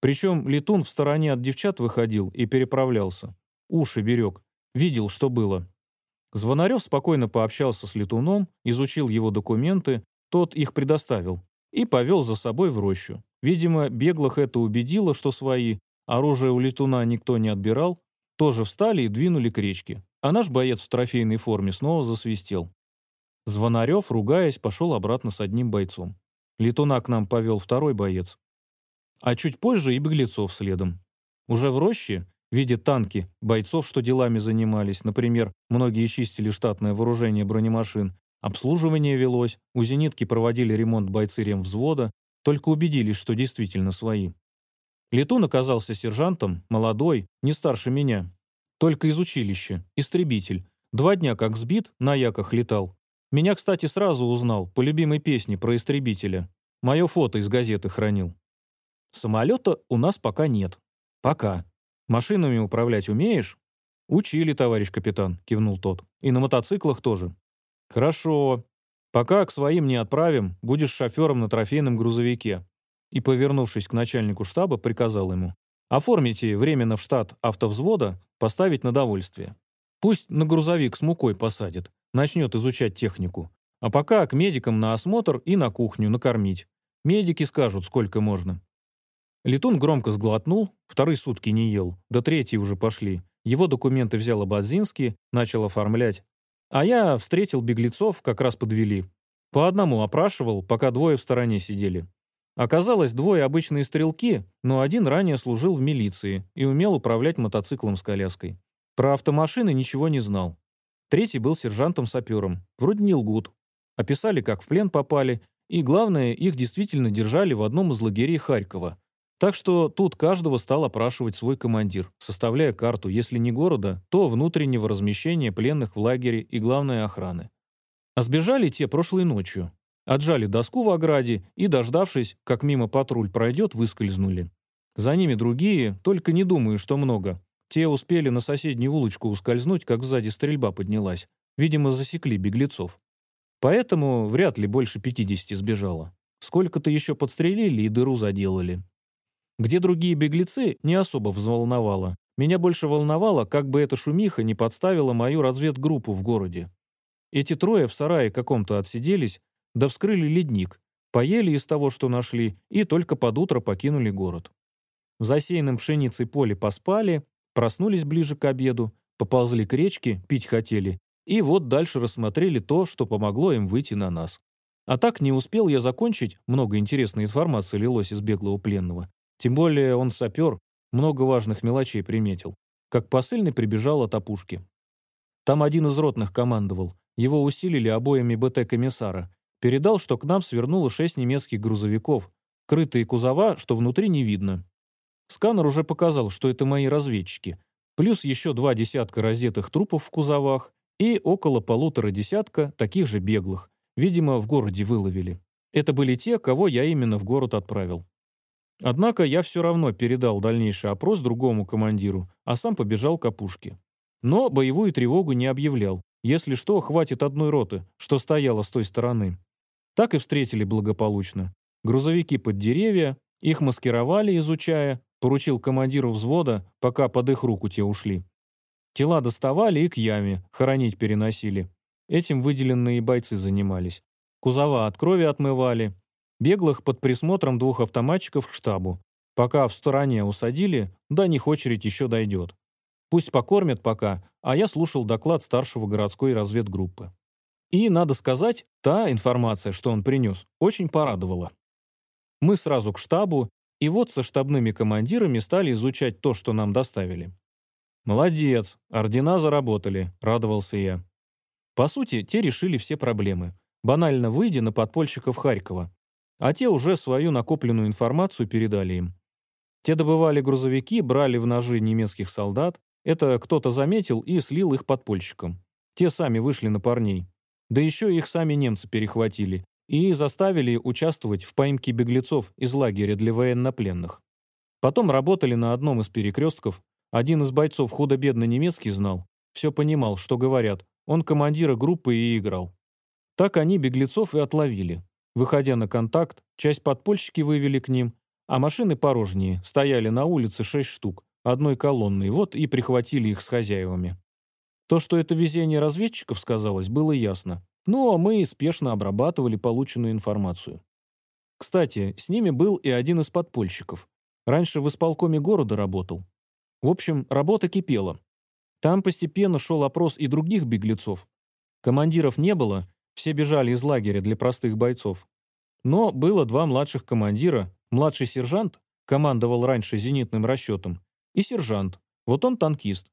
Причем летун в стороне от девчат выходил и переправлялся. Уши берег. Видел, что было. Звонарев спокойно пообщался с летуном, изучил его документы, тот их предоставил, и повел за собой в рощу. Видимо, беглых это убедило, что свои, оружие у летуна никто не отбирал, тоже встали и двинули к речке. А наш боец в трофейной форме снова засвистел. Звонарев, ругаясь, пошел обратно с одним бойцом. Летуна к нам повел второй боец. А чуть позже и беглецов следом. Уже в роще, видя танки, бойцов, что делами занимались, например, многие чистили штатное вооружение бронемашин, обслуживание велось, у зенитки проводили ремонт бойцы ремвзвода, только убедились, что действительно свои. Летун оказался сержантом, молодой, не старше меня. Только из училища, истребитель. Два дня как сбит, на яках летал. Меня, кстати, сразу узнал по любимой песне про истребителя. Мое фото из газеты хранил. Самолета у нас пока нет. Пока. Машинами управлять умеешь? Учили, товарищ капитан, кивнул тот. И на мотоциклах тоже. Хорошо. Пока к своим не отправим, будешь шофером на трофейном грузовике и, повернувшись к начальнику штаба, приказал ему «Оформите временно в штат автовзвода, поставить на довольствие. Пусть на грузовик с мукой посадит, начнет изучать технику. А пока к медикам на осмотр и на кухню накормить. Медики скажут, сколько можно». Летун громко сглотнул, вторые сутки не ел, до третьи уже пошли. Его документы взял Абадзинский, начал оформлять. А я встретил беглецов, как раз подвели. По одному опрашивал, пока двое в стороне сидели. Оказалось, двое обычные стрелки, но один ранее служил в милиции и умел управлять мотоциклом с коляской. Про автомашины ничего не знал. Третий был сержантом-сапером. Вроде не лгут. Описали, как в плен попали, и, главное, их действительно держали в одном из лагерей Харькова. Так что тут каждого стал опрашивать свой командир, составляя карту, если не города, то внутреннего размещения пленных в лагере и главной охраны. А сбежали те прошлой ночью. Отжали доску в ограде и, дождавшись, как мимо патруль пройдет, выскользнули. За ними другие, только не думаю, что много. Те успели на соседнюю улочку ускользнуть, как сзади стрельба поднялась. Видимо, засекли беглецов. Поэтому вряд ли больше 50 сбежало. Сколько-то еще подстрелили и дыру заделали. Где другие беглецы, не особо взволновало. Меня больше волновало, как бы эта шумиха не подставила мою разведгруппу в городе. Эти трое в сарае каком-то отсиделись, да вскрыли ледник, поели из того, что нашли, и только под утро покинули город. В засеянном пшеницей поле поспали, проснулись ближе к обеду, поползли к речке, пить хотели, и вот дальше рассмотрели то, что помогло им выйти на нас. А так не успел я закончить, много интересной информации лилось из беглого пленного. Тем более он сапер, много важных мелочей приметил. Как посыльный прибежал от опушки. Там один из ротных командовал. Его усилили обоями БТ-комиссара. Передал, что к нам свернуло шесть немецких грузовиков, крытые кузова, что внутри не видно. Сканер уже показал, что это мои разведчики, плюс еще два десятка раздетых трупов в кузовах и около полутора десятка таких же беглых, видимо, в городе выловили. Это были те, кого я именно в город отправил. Однако я все равно передал дальнейший опрос другому командиру, а сам побежал к опушке. Но боевую тревогу не объявлял. Если что, хватит одной роты, что стояла с той стороны. Так и встретили благополучно. Грузовики под деревья, их маскировали, изучая, поручил командиру взвода, пока под их руку те ушли. Тела доставали и к яме, хоронить переносили. Этим выделенные бойцы занимались. Кузова от крови отмывали. Беглых под присмотром двух автоматчиков к штабу. Пока в стороне усадили, до них очередь еще дойдет. Пусть покормят пока, а я слушал доклад старшего городской разведгруппы. И, надо сказать, та информация, что он принес, очень порадовала. Мы сразу к штабу, и вот со штабными командирами стали изучать то, что нам доставили. «Молодец, ордена заработали», — радовался я. По сути, те решили все проблемы, банально выйдя на подпольщиков Харькова, а те уже свою накопленную информацию передали им. Те добывали грузовики, брали в ножи немецких солдат, это кто-то заметил и слил их подпольщикам. Те сами вышли на парней. Да еще их сами немцы перехватили и заставили участвовать в поимке беглецов из лагеря для военнопленных. Потом работали на одном из перекрестков. Один из бойцов худо-бедно немецкий знал. все понимал, что говорят. Он командира группы и играл. Так они беглецов и отловили. Выходя на контакт, часть подпольщики вывели к ним, а машины порожние, стояли на улице шесть штук, одной колонной, вот и прихватили их с хозяевами. То, что это везение разведчиков сказалось, было ясно. Ну, а мы спешно обрабатывали полученную информацию. Кстати, с ними был и один из подпольщиков. Раньше в исполкоме города работал. В общем, работа кипела. Там постепенно шел опрос и других беглецов. Командиров не было, все бежали из лагеря для простых бойцов. Но было два младших командира, младший сержант, командовал раньше зенитным расчетом, и сержант, вот он танкист.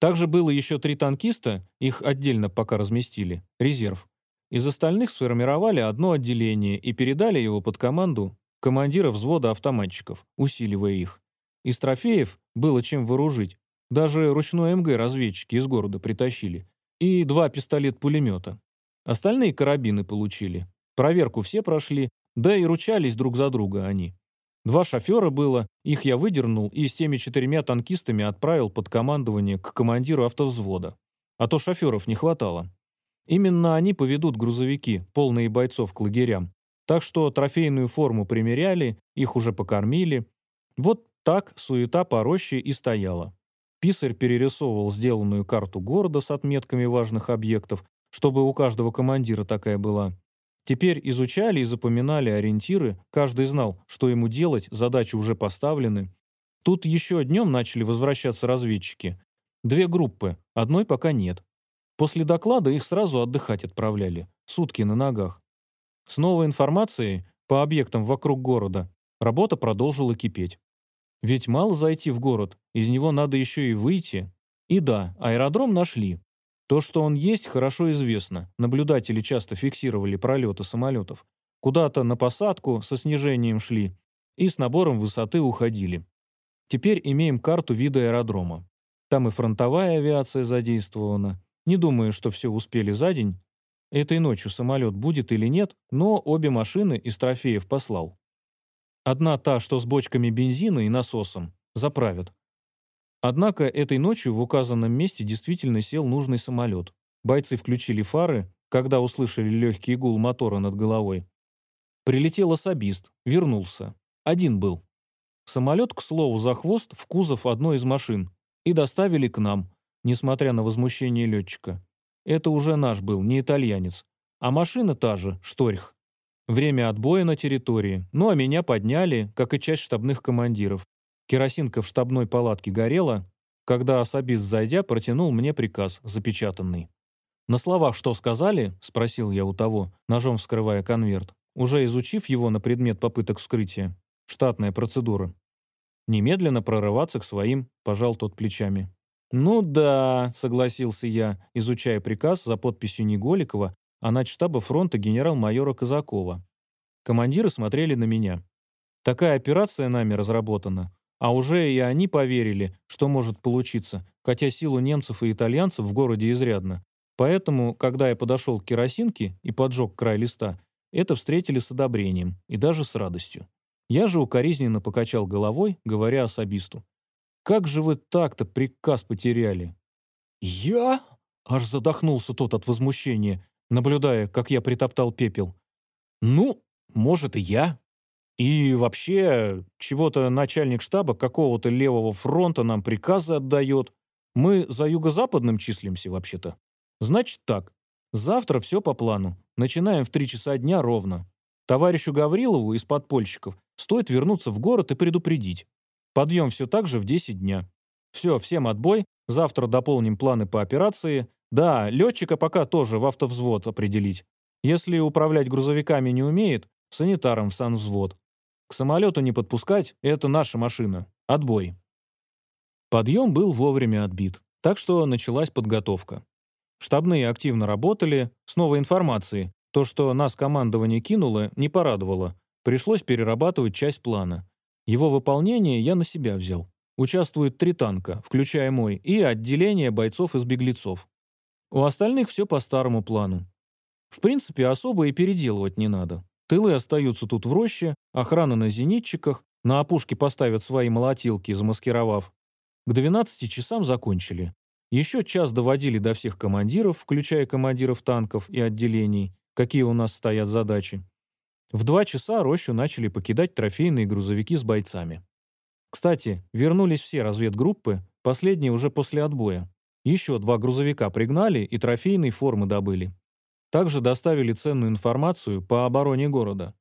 Также было еще три танкиста, их отдельно пока разместили, резерв. Из остальных сформировали одно отделение и передали его под команду командира взвода автоматчиков, усиливая их. Из трофеев было чем вооружить. Даже ручной МГ разведчики из города притащили. И два пистолет-пулемета. Остальные карабины получили. Проверку все прошли, да и ручались друг за друга они. Два шофера было, их я выдернул и с теми четырьмя танкистами отправил под командование к командиру автовзвода. А то шоферов не хватало. Именно они поведут грузовики, полные бойцов к лагерям. Так что трофейную форму примеряли, их уже покормили. Вот так суета по роще и стояла. Писарь перерисовывал сделанную карту города с отметками важных объектов, чтобы у каждого командира такая была. Теперь изучали и запоминали ориентиры, каждый знал, что ему делать, задачи уже поставлены. Тут еще днем начали возвращаться разведчики. Две группы, одной пока нет. После доклада их сразу отдыхать отправляли, сутки на ногах. С новой информацией по объектам вокруг города работа продолжила кипеть. Ведь мало зайти в город, из него надо еще и выйти. И да, аэродром нашли. То, что он есть, хорошо известно. Наблюдатели часто фиксировали пролеты самолетов. Куда-то на посадку со снижением шли и с набором высоты уходили. Теперь имеем карту вида аэродрома. Там и фронтовая авиация задействована. Не думаю, что все успели за день. Этой ночью самолет будет или нет, но обе машины из трофеев послал. Одна та, что с бочками бензина и насосом, заправят. Однако этой ночью в указанном месте действительно сел нужный самолет. Бойцы включили фары, когда услышали легкий гул мотора над головой. Прилетел особист, вернулся. Один был. Самолет, к слову, за хвост в кузов одной из машин. И доставили к нам, несмотря на возмущение летчика. Это уже наш был, не итальянец. А машина та же, Шторх. Время отбоя на территории. Ну а меня подняли, как и часть штабных командиров. Керосинка в штабной палатке горела, когда особист, зайдя, протянул мне приказ, запечатанный. «На словах что сказали?» — спросил я у того, ножом вскрывая конверт, уже изучив его на предмет попыток вскрытия. Штатная процедура. Немедленно прорываться к своим, пожал тот плечами. «Ну да», — согласился я, изучая приказ за подписью не Голикова, а начштаба фронта генерал-майора Казакова. Командиры смотрели на меня. Такая операция нами разработана, а уже и они поверили, что может получиться, хотя силу немцев и итальянцев в городе изрядно. Поэтому, когда я подошел к керосинке и поджег край листа, это встретили с одобрением и даже с радостью. Я же укоризненно покачал головой, говоря особисту. «Как же вы так-то приказ потеряли?» «Я?» — аж задохнулся тот от возмущения, наблюдая, как я притоптал пепел. «Ну, может, и я», и вообще, чего-то начальник штаба какого-то левого фронта нам приказы отдает. Мы за юго-западным числимся вообще-то. Значит так, завтра все по плану. Начинаем в три часа дня ровно. Товарищу Гаврилову из подпольщиков стоит вернуться в город и предупредить. Подъем все так же в 10 дня. Все, всем отбой. Завтра дополним планы по операции. Да, летчика пока тоже в автовзвод определить. Если управлять грузовиками не умеет, санитаром в санвзвод. К самолету не подпускать — это наша машина. Отбой. Подъем был вовремя отбит, так что началась подготовка. Штабные активно работали, с новой информацией. То, что нас командование кинуло, не порадовало. Пришлось перерабатывать часть плана. Его выполнение я на себя взял. Участвуют три танка, включая мой, и отделение бойцов из беглецов. У остальных все по старому плану. В принципе, особо и переделывать не надо. Тылы остаются тут в роще, охрана на зенитчиках, на опушке поставят свои молотилки, замаскировав. К 12 часам закончили. Еще час доводили до всех командиров, включая командиров танков и отделений, какие у нас стоят задачи. В два часа рощу начали покидать трофейные грузовики с бойцами. Кстати, вернулись все разведгруппы, последние уже после отбоя. Еще два грузовика пригнали и трофейные формы добыли. Также доставили ценную информацию по обороне города.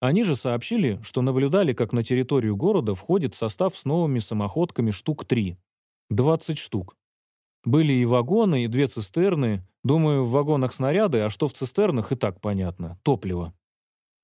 Они же сообщили, что наблюдали, как на территорию города входит состав с новыми самоходками штук 3. 20 штук. Были и вагоны, и две цистерны. Думаю, в вагонах снаряды, а что в цистернах и так понятно. Топливо.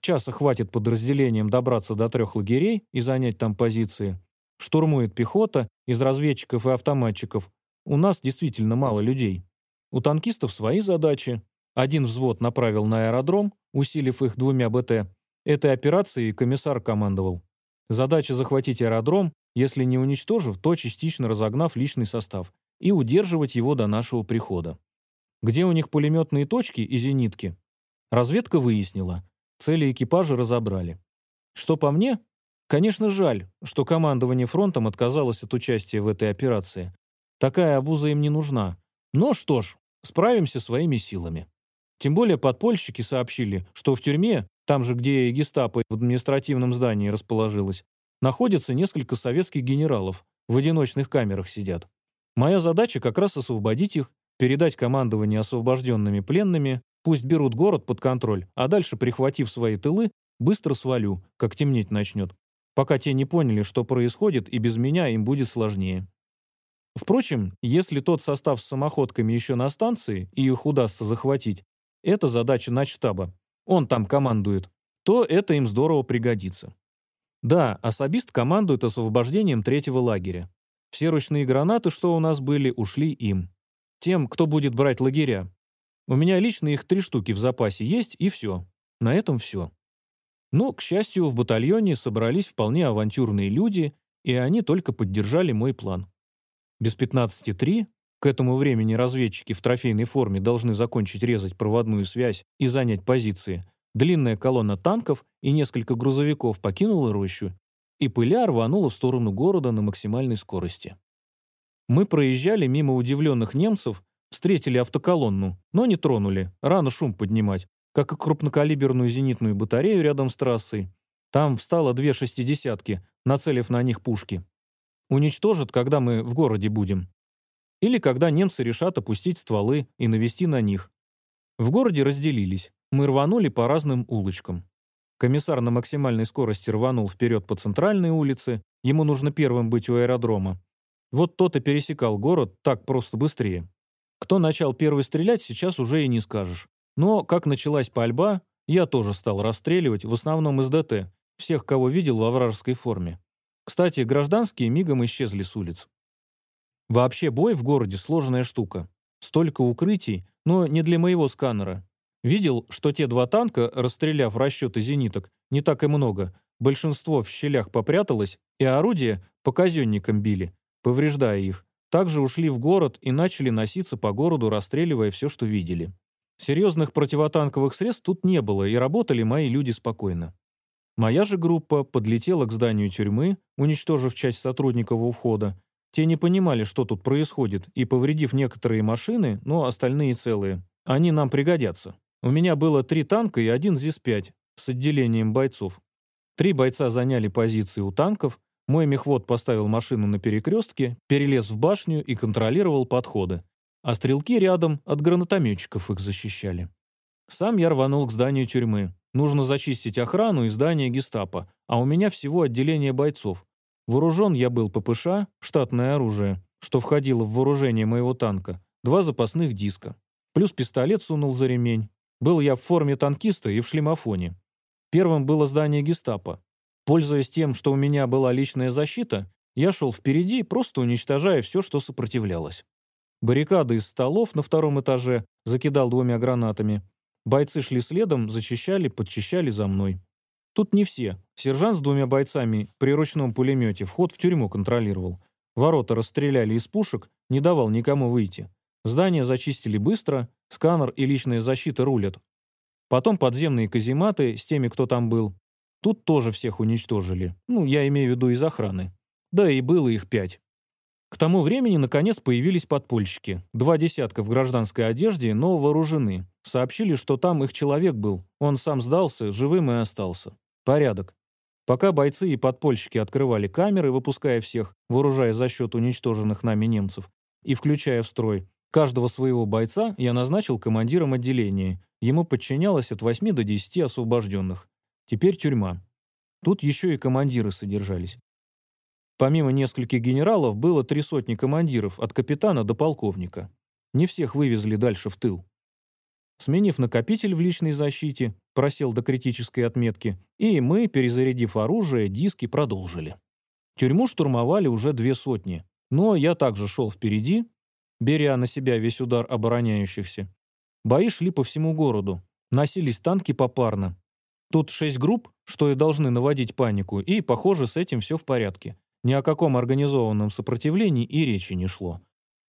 Часа хватит подразделениям добраться до трех лагерей и занять там позиции. Штурмует пехота из разведчиков и автоматчиков. У нас действительно мало людей. У танкистов свои задачи. Один взвод направил на аэродром, усилив их двумя БТ. Этой операцией комиссар командовал. Задача захватить аэродром, если не уничтожив, то частично разогнав личный состав, и удерживать его до нашего прихода. Где у них пулеметные точки и зенитки? Разведка выяснила. Цели экипажа разобрали. Что по мне? Конечно, жаль, что командование фронтом отказалось от участия в этой операции. Такая обуза им не нужна. Но что ж, справимся своими силами. Тем более подпольщики сообщили, что в тюрьме там же, где и гестапо в административном здании расположилось, находится несколько советских генералов, в одиночных камерах сидят. Моя задача как раз освободить их, передать командование освобожденными пленными, пусть берут город под контроль, а дальше, прихватив свои тылы, быстро свалю, как темнеть начнет, пока те не поняли, что происходит, и без меня им будет сложнее. Впрочем, если тот состав с самоходками еще на станции, и их удастся захватить, это задача начштаба, он там командует, то это им здорово пригодится. Да, особист командует освобождением третьего лагеря. Все ручные гранаты, что у нас были, ушли им. Тем, кто будет брать лагеря. У меня лично их три штуки в запасе есть, и все. На этом все. Но, к счастью, в батальоне собрались вполне авантюрные люди, и они только поддержали мой план. Без 15.3 к этому времени разведчики в трофейной форме должны закончить резать проводную связь и занять позиции. Длинная колонна танков и несколько грузовиков покинула рощу, и пыля рванула в сторону города на максимальной скорости. Мы проезжали мимо удивленных немцев, встретили автоколонну, но не тронули, рано шум поднимать, как и крупнокалиберную зенитную батарею рядом с трассой. Там встало две шестидесятки, нацелив на них пушки. Уничтожат, когда мы в городе будем. Или когда немцы решат опустить стволы и навести на них. В городе разделились. Мы рванули по разным улочкам. Комиссар на максимальной скорости рванул вперед по центральной улице, ему нужно первым быть у аэродрома. Вот тот и пересекал город так просто быстрее. Кто начал первый стрелять, сейчас уже и не скажешь. Но, как началась пальба, я тоже стал расстреливать, в основном из ДТ, всех, кого видел во вражеской форме. Кстати, гражданские мигом исчезли с улиц. Вообще бой в городе сложная штука. Столько укрытий, но не для моего сканера. Видел, что те два танка, расстреляв расчеты зениток, не так и много. Большинство в щелях попряталось, и орудия по казенникам били, повреждая их. Также ушли в город и начали носиться по городу, расстреливая все, что видели. Серьезных противотанковых средств тут не было, и работали мои люди спокойно. Моя же группа подлетела к зданию тюрьмы, уничтожив часть сотрудников у входа, те не понимали, что тут происходит, и, повредив некоторые машины, но остальные целые, они нам пригодятся. У меня было три танка и один ЗИС-5 с отделением бойцов. Три бойца заняли позиции у танков, мой мехвод поставил машину на перекрестке, перелез в башню и контролировал подходы, а стрелки рядом от гранатометчиков их защищали. Сам я рванул к зданию тюрьмы. Нужно зачистить охрану и здание гестапо, а у меня всего отделение бойцов. Вооружен я был ППШ, штатное оружие, что входило в вооружение моего танка, два запасных диска. Плюс пистолет сунул за ремень. Был я в форме танкиста и в шлемофоне. Первым было здание гестапо. Пользуясь тем, что у меня была личная защита, я шел впереди, просто уничтожая все, что сопротивлялось. Баррикады из столов на втором этаже закидал двумя гранатами. Бойцы шли следом, зачищали, подчищали за мной. Тут не все. Сержант с двумя бойцами при ручном пулемете вход в тюрьму контролировал. Ворота расстреляли из пушек, не давал никому выйти. Здание зачистили быстро, сканер и личная защита рулят. Потом подземные казематы с теми, кто там был. Тут тоже всех уничтожили. Ну, я имею в виду из охраны. Да и было их пять. К тому времени, наконец, появились подпольщики. Два десятка в гражданской одежде, но вооружены. Сообщили, что там их человек был. Он сам сдался, живым и остался. Порядок. Пока бойцы и подпольщики открывали камеры, выпуская всех, вооружая за счет уничтоженных нами немцев, и включая в строй, каждого своего бойца я назначил командиром отделения. Ему подчинялось от 8 до 10 освобожденных. Теперь тюрьма. Тут еще и командиры содержались. Помимо нескольких генералов, было три сотни командиров, от капитана до полковника. Не всех вывезли дальше в тыл. Сменив накопитель в личной защите, просел до критической отметки, и мы, перезарядив оружие, диски продолжили. Тюрьму штурмовали уже две сотни, но я также шел впереди, беря на себя весь удар обороняющихся. Бои шли по всему городу, носились танки попарно. Тут шесть групп, что и должны наводить панику, и, похоже, с этим все в порядке. Ни о каком организованном сопротивлении и речи не шло.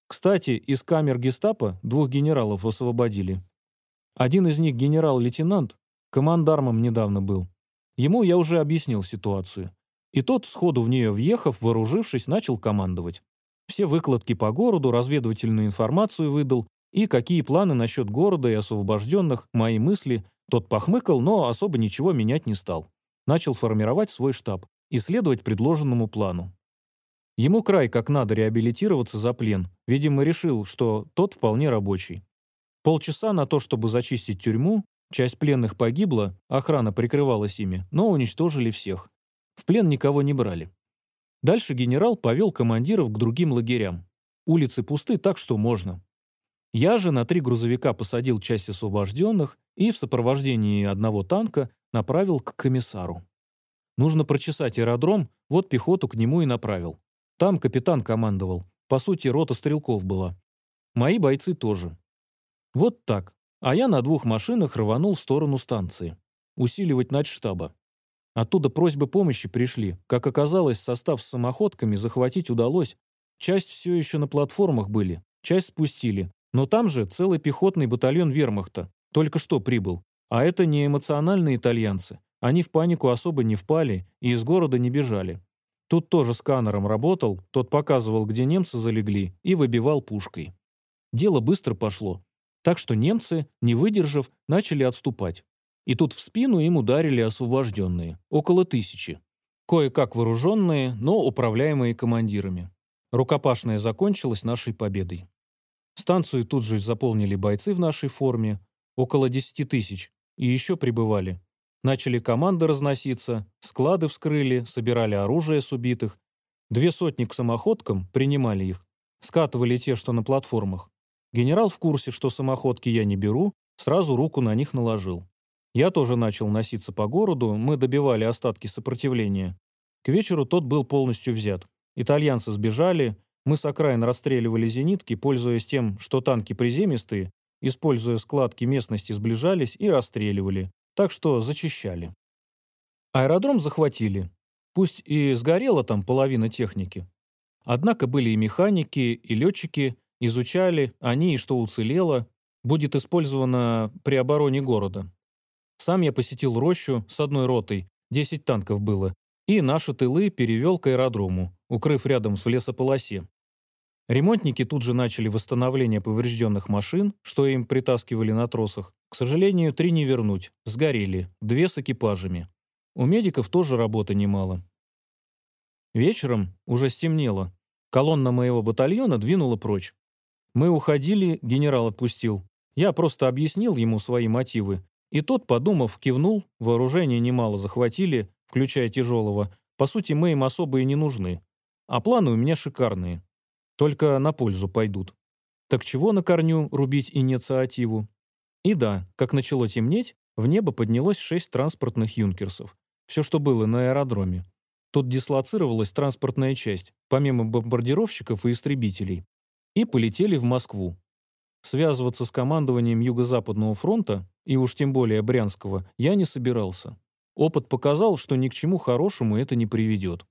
Кстати, из камер гестапо двух генералов освободили. Один из них генерал-лейтенант, командармом недавно был. Ему я уже объяснил ситуацию. И тот, сходу в нее въехав, вооружившись, начал командовать. Все выкладки по городу, разведывательную информацию выдал, и какие планы насчет города и освобожденных, мои мысли, тот похмыкал, но особо ничего менять не стал. Начал формировать свой штаб и следовать предложенному плану. Ему край как надо реабилитироваться за плен, видимо, решил, что тот вполне рабочий. Полчаса на то, чтобы зачистить тюрьму, часть пленных погибла, охрана прикрывалась ими, но уничтожили всех. В плен никого не брали. Дальше генерал повел командиров к другим лагерям. Улицы пусты, так что можно. Я же на три грузовика посадил часть освобожденных и в сопровождении одного танка направил к комиссару. Нужно прочесать аэродром, вот пехоту к нему и направил. Там капитан командовал. По сути, рота стрелков была. Мои бойцы тоже. Вот так. А я на двух машинах рванул в сторону станции. Усиливать штаба. Оттуда просьбы помощи пришли. Как оказалось, состав с самоходками захватить удалось. Часть все еще на платформах были, часть спустили. Но там же целый пехотный батальон вермахта. Только что прибыл. А это не эмоциональные итальянцы. Они в панику особо не впали и из города не бежали. Тут тоже сканером работал, тот показывал, где немцы залегли, и выбивал пушкой. Дело быстро пошло. Так что немцы, не выдержав, начали отступать. И тут в спину им ударили освобожденные, около тысячи. Кое-как вооруженные, но управляемые командирами. Рукопашная закончилась нашей победой. Станцию тут же заполнили бойцы в нашей форме, около десяти тысяч, и еще прибывали. Начали команды разноситься, склады вскрыли, собирали оружие с убитых. Две сотни к самоходкам принимали их. Скатывали те, что на платформах. Генерал в курсе, что самоходки я не беру, сразу руку на них наложил. Я тоже начал носиться по городу, мы добивали остатки сопротивления. К вечеру тот был полностью взят. Итальянцы сбежали, мы с окраин расстреливали зенитки, пользуясь тем, что танки приземистые, используя складки местности, сближались и расстреливали так что зачищали. Аэродром захватили. Пусть и сгорела там половина техники. Однако были и механики, и летчики, изучали, они и что уцелело, будет использовано при обороне города. Сам я посетил рощу с одной ротой, 10 танков было, и наши тылы перевел к аэродрому, укрыв рядом с лесополосе. Ремонтники тут же начали восстановление поврежденных машин, что им притаскивали на тросах. К сожалению, три не вернуть, сгорели, две с экипажами. У медиков тоже работы немало. Вечером уже стемнело. Колонна моего батальона двинула прочь. Мы уходили, генерал отпустил. Я просто объяснил ему свои мотивы. И тот, подумав, кивнул, вооружение немало захватили, включая тяжелого. По сути, мы им особо и не нужны. А планы у меня шикарные. Только на пользу пойдут. Так чего на корню рубить инициативу? И да, как начало темнеть, в небо поднялось шесть транспортных юнкерсов. Все, что было на аэродроме. Тут дислоцировалась транспортная часть, помимо бомбардировщиков и истребителей. И полетели в Москву. Связываться с командованием Юго-Западного фронта, и уж тем более Брянского, я не собирался. Опыт показал, что ни к чему хорошему это не приведет.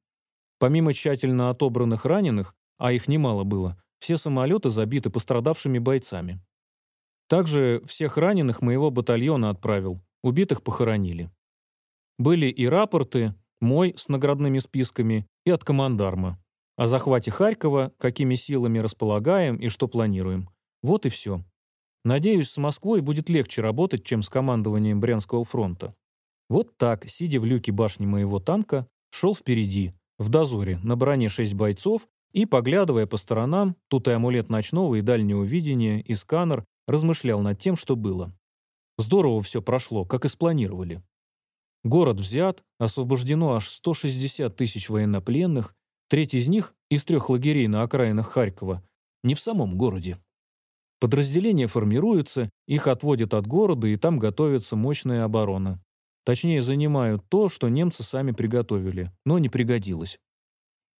Помимо тщательно отобранных раненых, а их немало было, все самолеты забиты пострадавшими бойцами. Также всех раненых моего батальона отправил, убитых похоронили. Были и рапорты, мой с наградными списками, и от командарма. О захвате Харькова, какими силами располагаем и что планируем. Вот и все. Надеюсь, с Москвой будет легче работать, чем с командованием Брянского фронта. Вот так, сидя в люке башни моего танка, шел впереди, в дозоре, на броне шесть бойцов, и, поглядывая по сторонам, тут и амулет ночного и дальнего видения, и сканер, размышлял над тем, что было. Здорово все прошло, как и спланировали. Город взят, освобождено аж 160 тысяч военнопленных, Треть из них из трех лагерей на окраинах Харькова, не в самом городе. Подразделения формируются, их отводят от города, и там готовится мощная оборона. Точнее, занимают то, что немцы сами приготовили, но не пригодилось.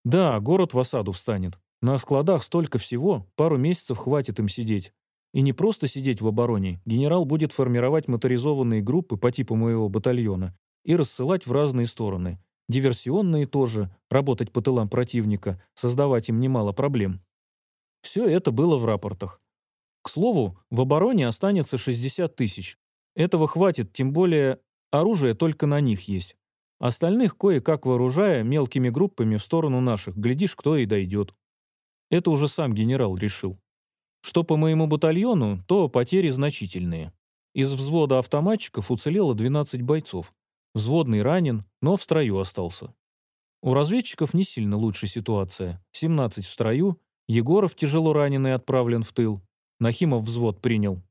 Да, город в осаду встанет. На складах столько всего, пару месяцев хватит им сидеть. И не просто сидеть в обороне, генерал будет формировать моторизованные группы по типу моего батальона и рассылать в разные стороны, диверсионные тоже, работать по тылам противника, создавать им немало проблем. Все это было в рапортах. К слову, в обороне останется 60 тысяч. Этого хватит, тем более оружие только на них есть. Остальных кое-как вооружая мелкими группами в сторону наших, глядишь, кто и дойдет. Это уже сам генерал решил. Что по моему батальону, то потери значительные. Из взвода автоматчиков уцелело 12 бойцов. Взводный ранен, но в строю остался. У разведчиков не сильно лучше ситуация. 17 в строю, Егоров тяжело раненый отправлен в тыл, Нахимов взвод принял.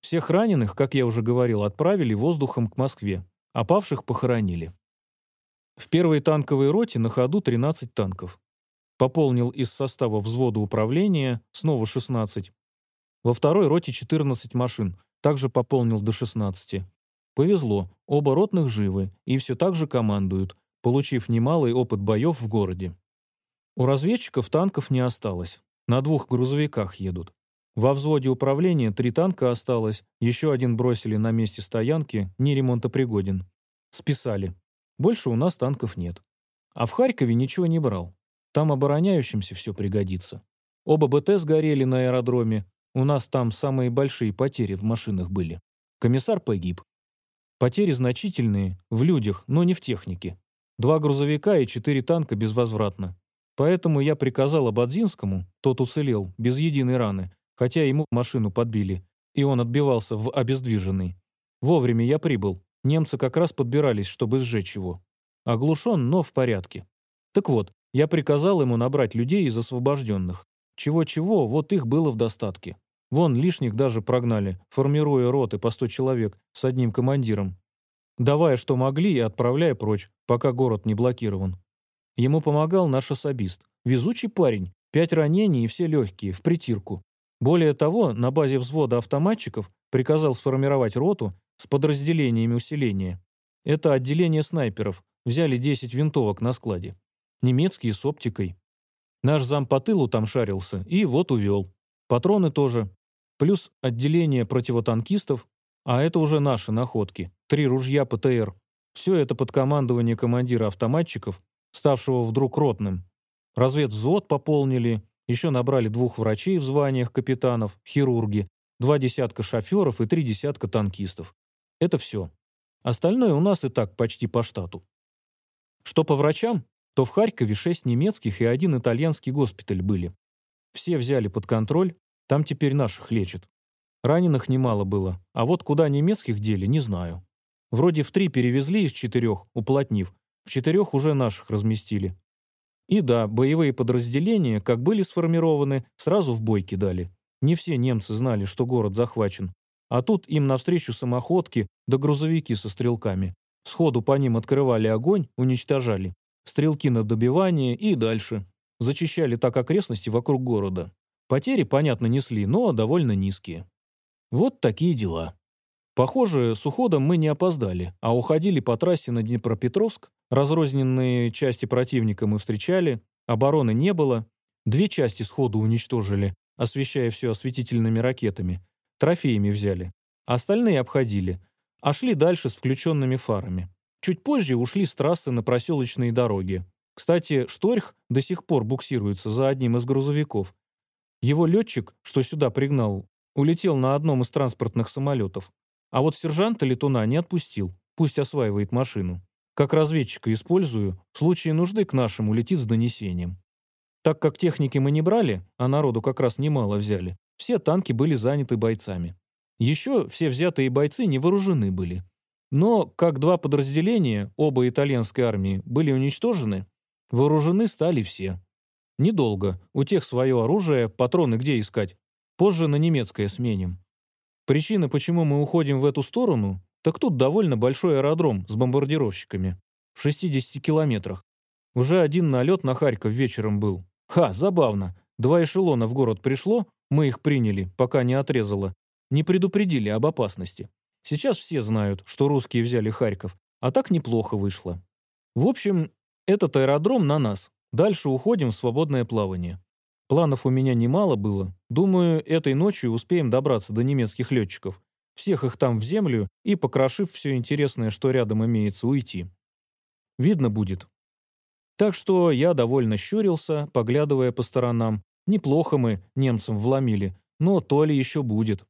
Всех раненых, как я уже говорил, отправили воздухом к Москве, а павших похоронили. В первой танковой роте на ходу 13 танков. Пополнил из состава взвода управления снова 16. Во второй роте 14 машин, также пополнил до 16. Повезло, оба ротных живы и все так же командуют, получив немалый опыт боев в городе. У разведчиков танков не осталось. На двух грузовиках едут. Во взводе управления три танка осталось, еще один бросили на месте стоянки, не ремонтопригоден. Списали. Больше у нас танков нет. А в Харькове ничего не брал. Там обороняющимся все пригодится. Оба БТ сгорели на аэродроме. У нас там самые большие потери в машинах были. Комиссар погиб. Потери значительные, в людях, но не в технике. Два грузовика и четыре танка безвозвратно. Поэтому я приказал Абадзинскому, тот уцелел, без единой раны, хотя ему машину подбили, и он отбивался в обездвиженный. Вовремя я прибыл. Немцы как раз подбирались, чтобы сжечь его. Оглушен, но в порядке. Так вот, я приказал ему набрать людей из освобожденных. Чего-чего, вот их было в достатке. Вон лишних даже прогнали, формируя роты по сто человек с одним командиром. Давая, что могли, и отправляя прочь, пока город не блокирован. Ему помогал наш особист. Везучий парень, пять ранений и все легкие, в притирку. Более того, на базе взвода автоматчиков приказал сформировать роту с подразделениями усиления. Это отделение снайперов. Взяли 10 винтовок на складе. Немецкие с оптикой. Наш зам по тылу там шарился и вот увел. Патроны тоже плюс отделение противотанкистов, а это уже наши находки, три ружья ПТР. Все это под командование командира автоматчиков, ставшего вдруг ротным. Разведвзвод пополнили, еще набрали двух врачей в званиях капитанов, хирурги, два десятка шоферов и три десятка танкистов. Это все. Остальное у нас и так почти по штату. Что по врачам, то в Харькове шесть немецких и один итальянский госпиталь были. Все взяли под контроль, там теперь наших лечат. Раненых немало было, а вот куда немецких дели, не знаю. Вроде в три перевезли из четырех, уплотнив, в четырех уже наших разместили. И да, боевые подразделения, как были сформированы, сразу в бой кидали. Не все немцы знали, что город захвачен. А тут им навстречу самоходки да грузовики со стрелками. Сходу по ним открывали огонь, уничтожали. Стрелки на добивание и дальше. Зачищали так окрестности вокруг города. Потери, понятно, несли, но довольно низкие. Вот такие дела. Похоже, с уходом мы не опоздали, а уходили по трассе на Днепропетровск, разрозненные части противника мы встречали, обороны не было, две части сходу уничтожили, освещая все осветительными ракетами, трофеями взяли, остальные обходили, а шли дальше с включенными фарами. Чуть позже ушли с трассы на проселочные дороги. Кстати, Шторх до сих пор буксируется за одним из грузовиков, его летчик, что сюда пригнал, улетел на одном из транспортных самолетов. А вот сержанта летуна не отпустил. Пусть осваивает машину. Как разведчика использую, в случае нужды к нашему летит с донесением. Так как техники мы не брали, а народу как раз немало взяли, все танки были заняты бойцами. Еще все взятые бойцы не вооружены были. Но, как два подразделения, оба итальянской армии, были уничтожены, вооружены стали все. Недолго, у тех свое оружие, патроны где искать? Позже на немецкое сменим. Причина, почему мы уходим в эту сторону, так тут довольно большой аэродром с бомбардировщиками. В 60 километрах. Уже один налет на Харьков вечером был. Ха, забавно. Два эшелона в город пришло, мы их приняли, пока не отрезало. Не предупредили об опасности. Сейчас все знают, что русские взяли Харьков, а так неплохо вышло. В общем, этот аэродром на нас. Дальше уходим в свободное плавание. Планов у меня немало было. Думаю, этой ночью успеем добраться до немецких летчиков. Всех их там в землю и, покрошив все интересное, что рядом имеется, уйти. Видно будет. Так что я довольно щурился, поглядывая по сторонам. Неплохо мы немцам вломили, но то ли еще будет.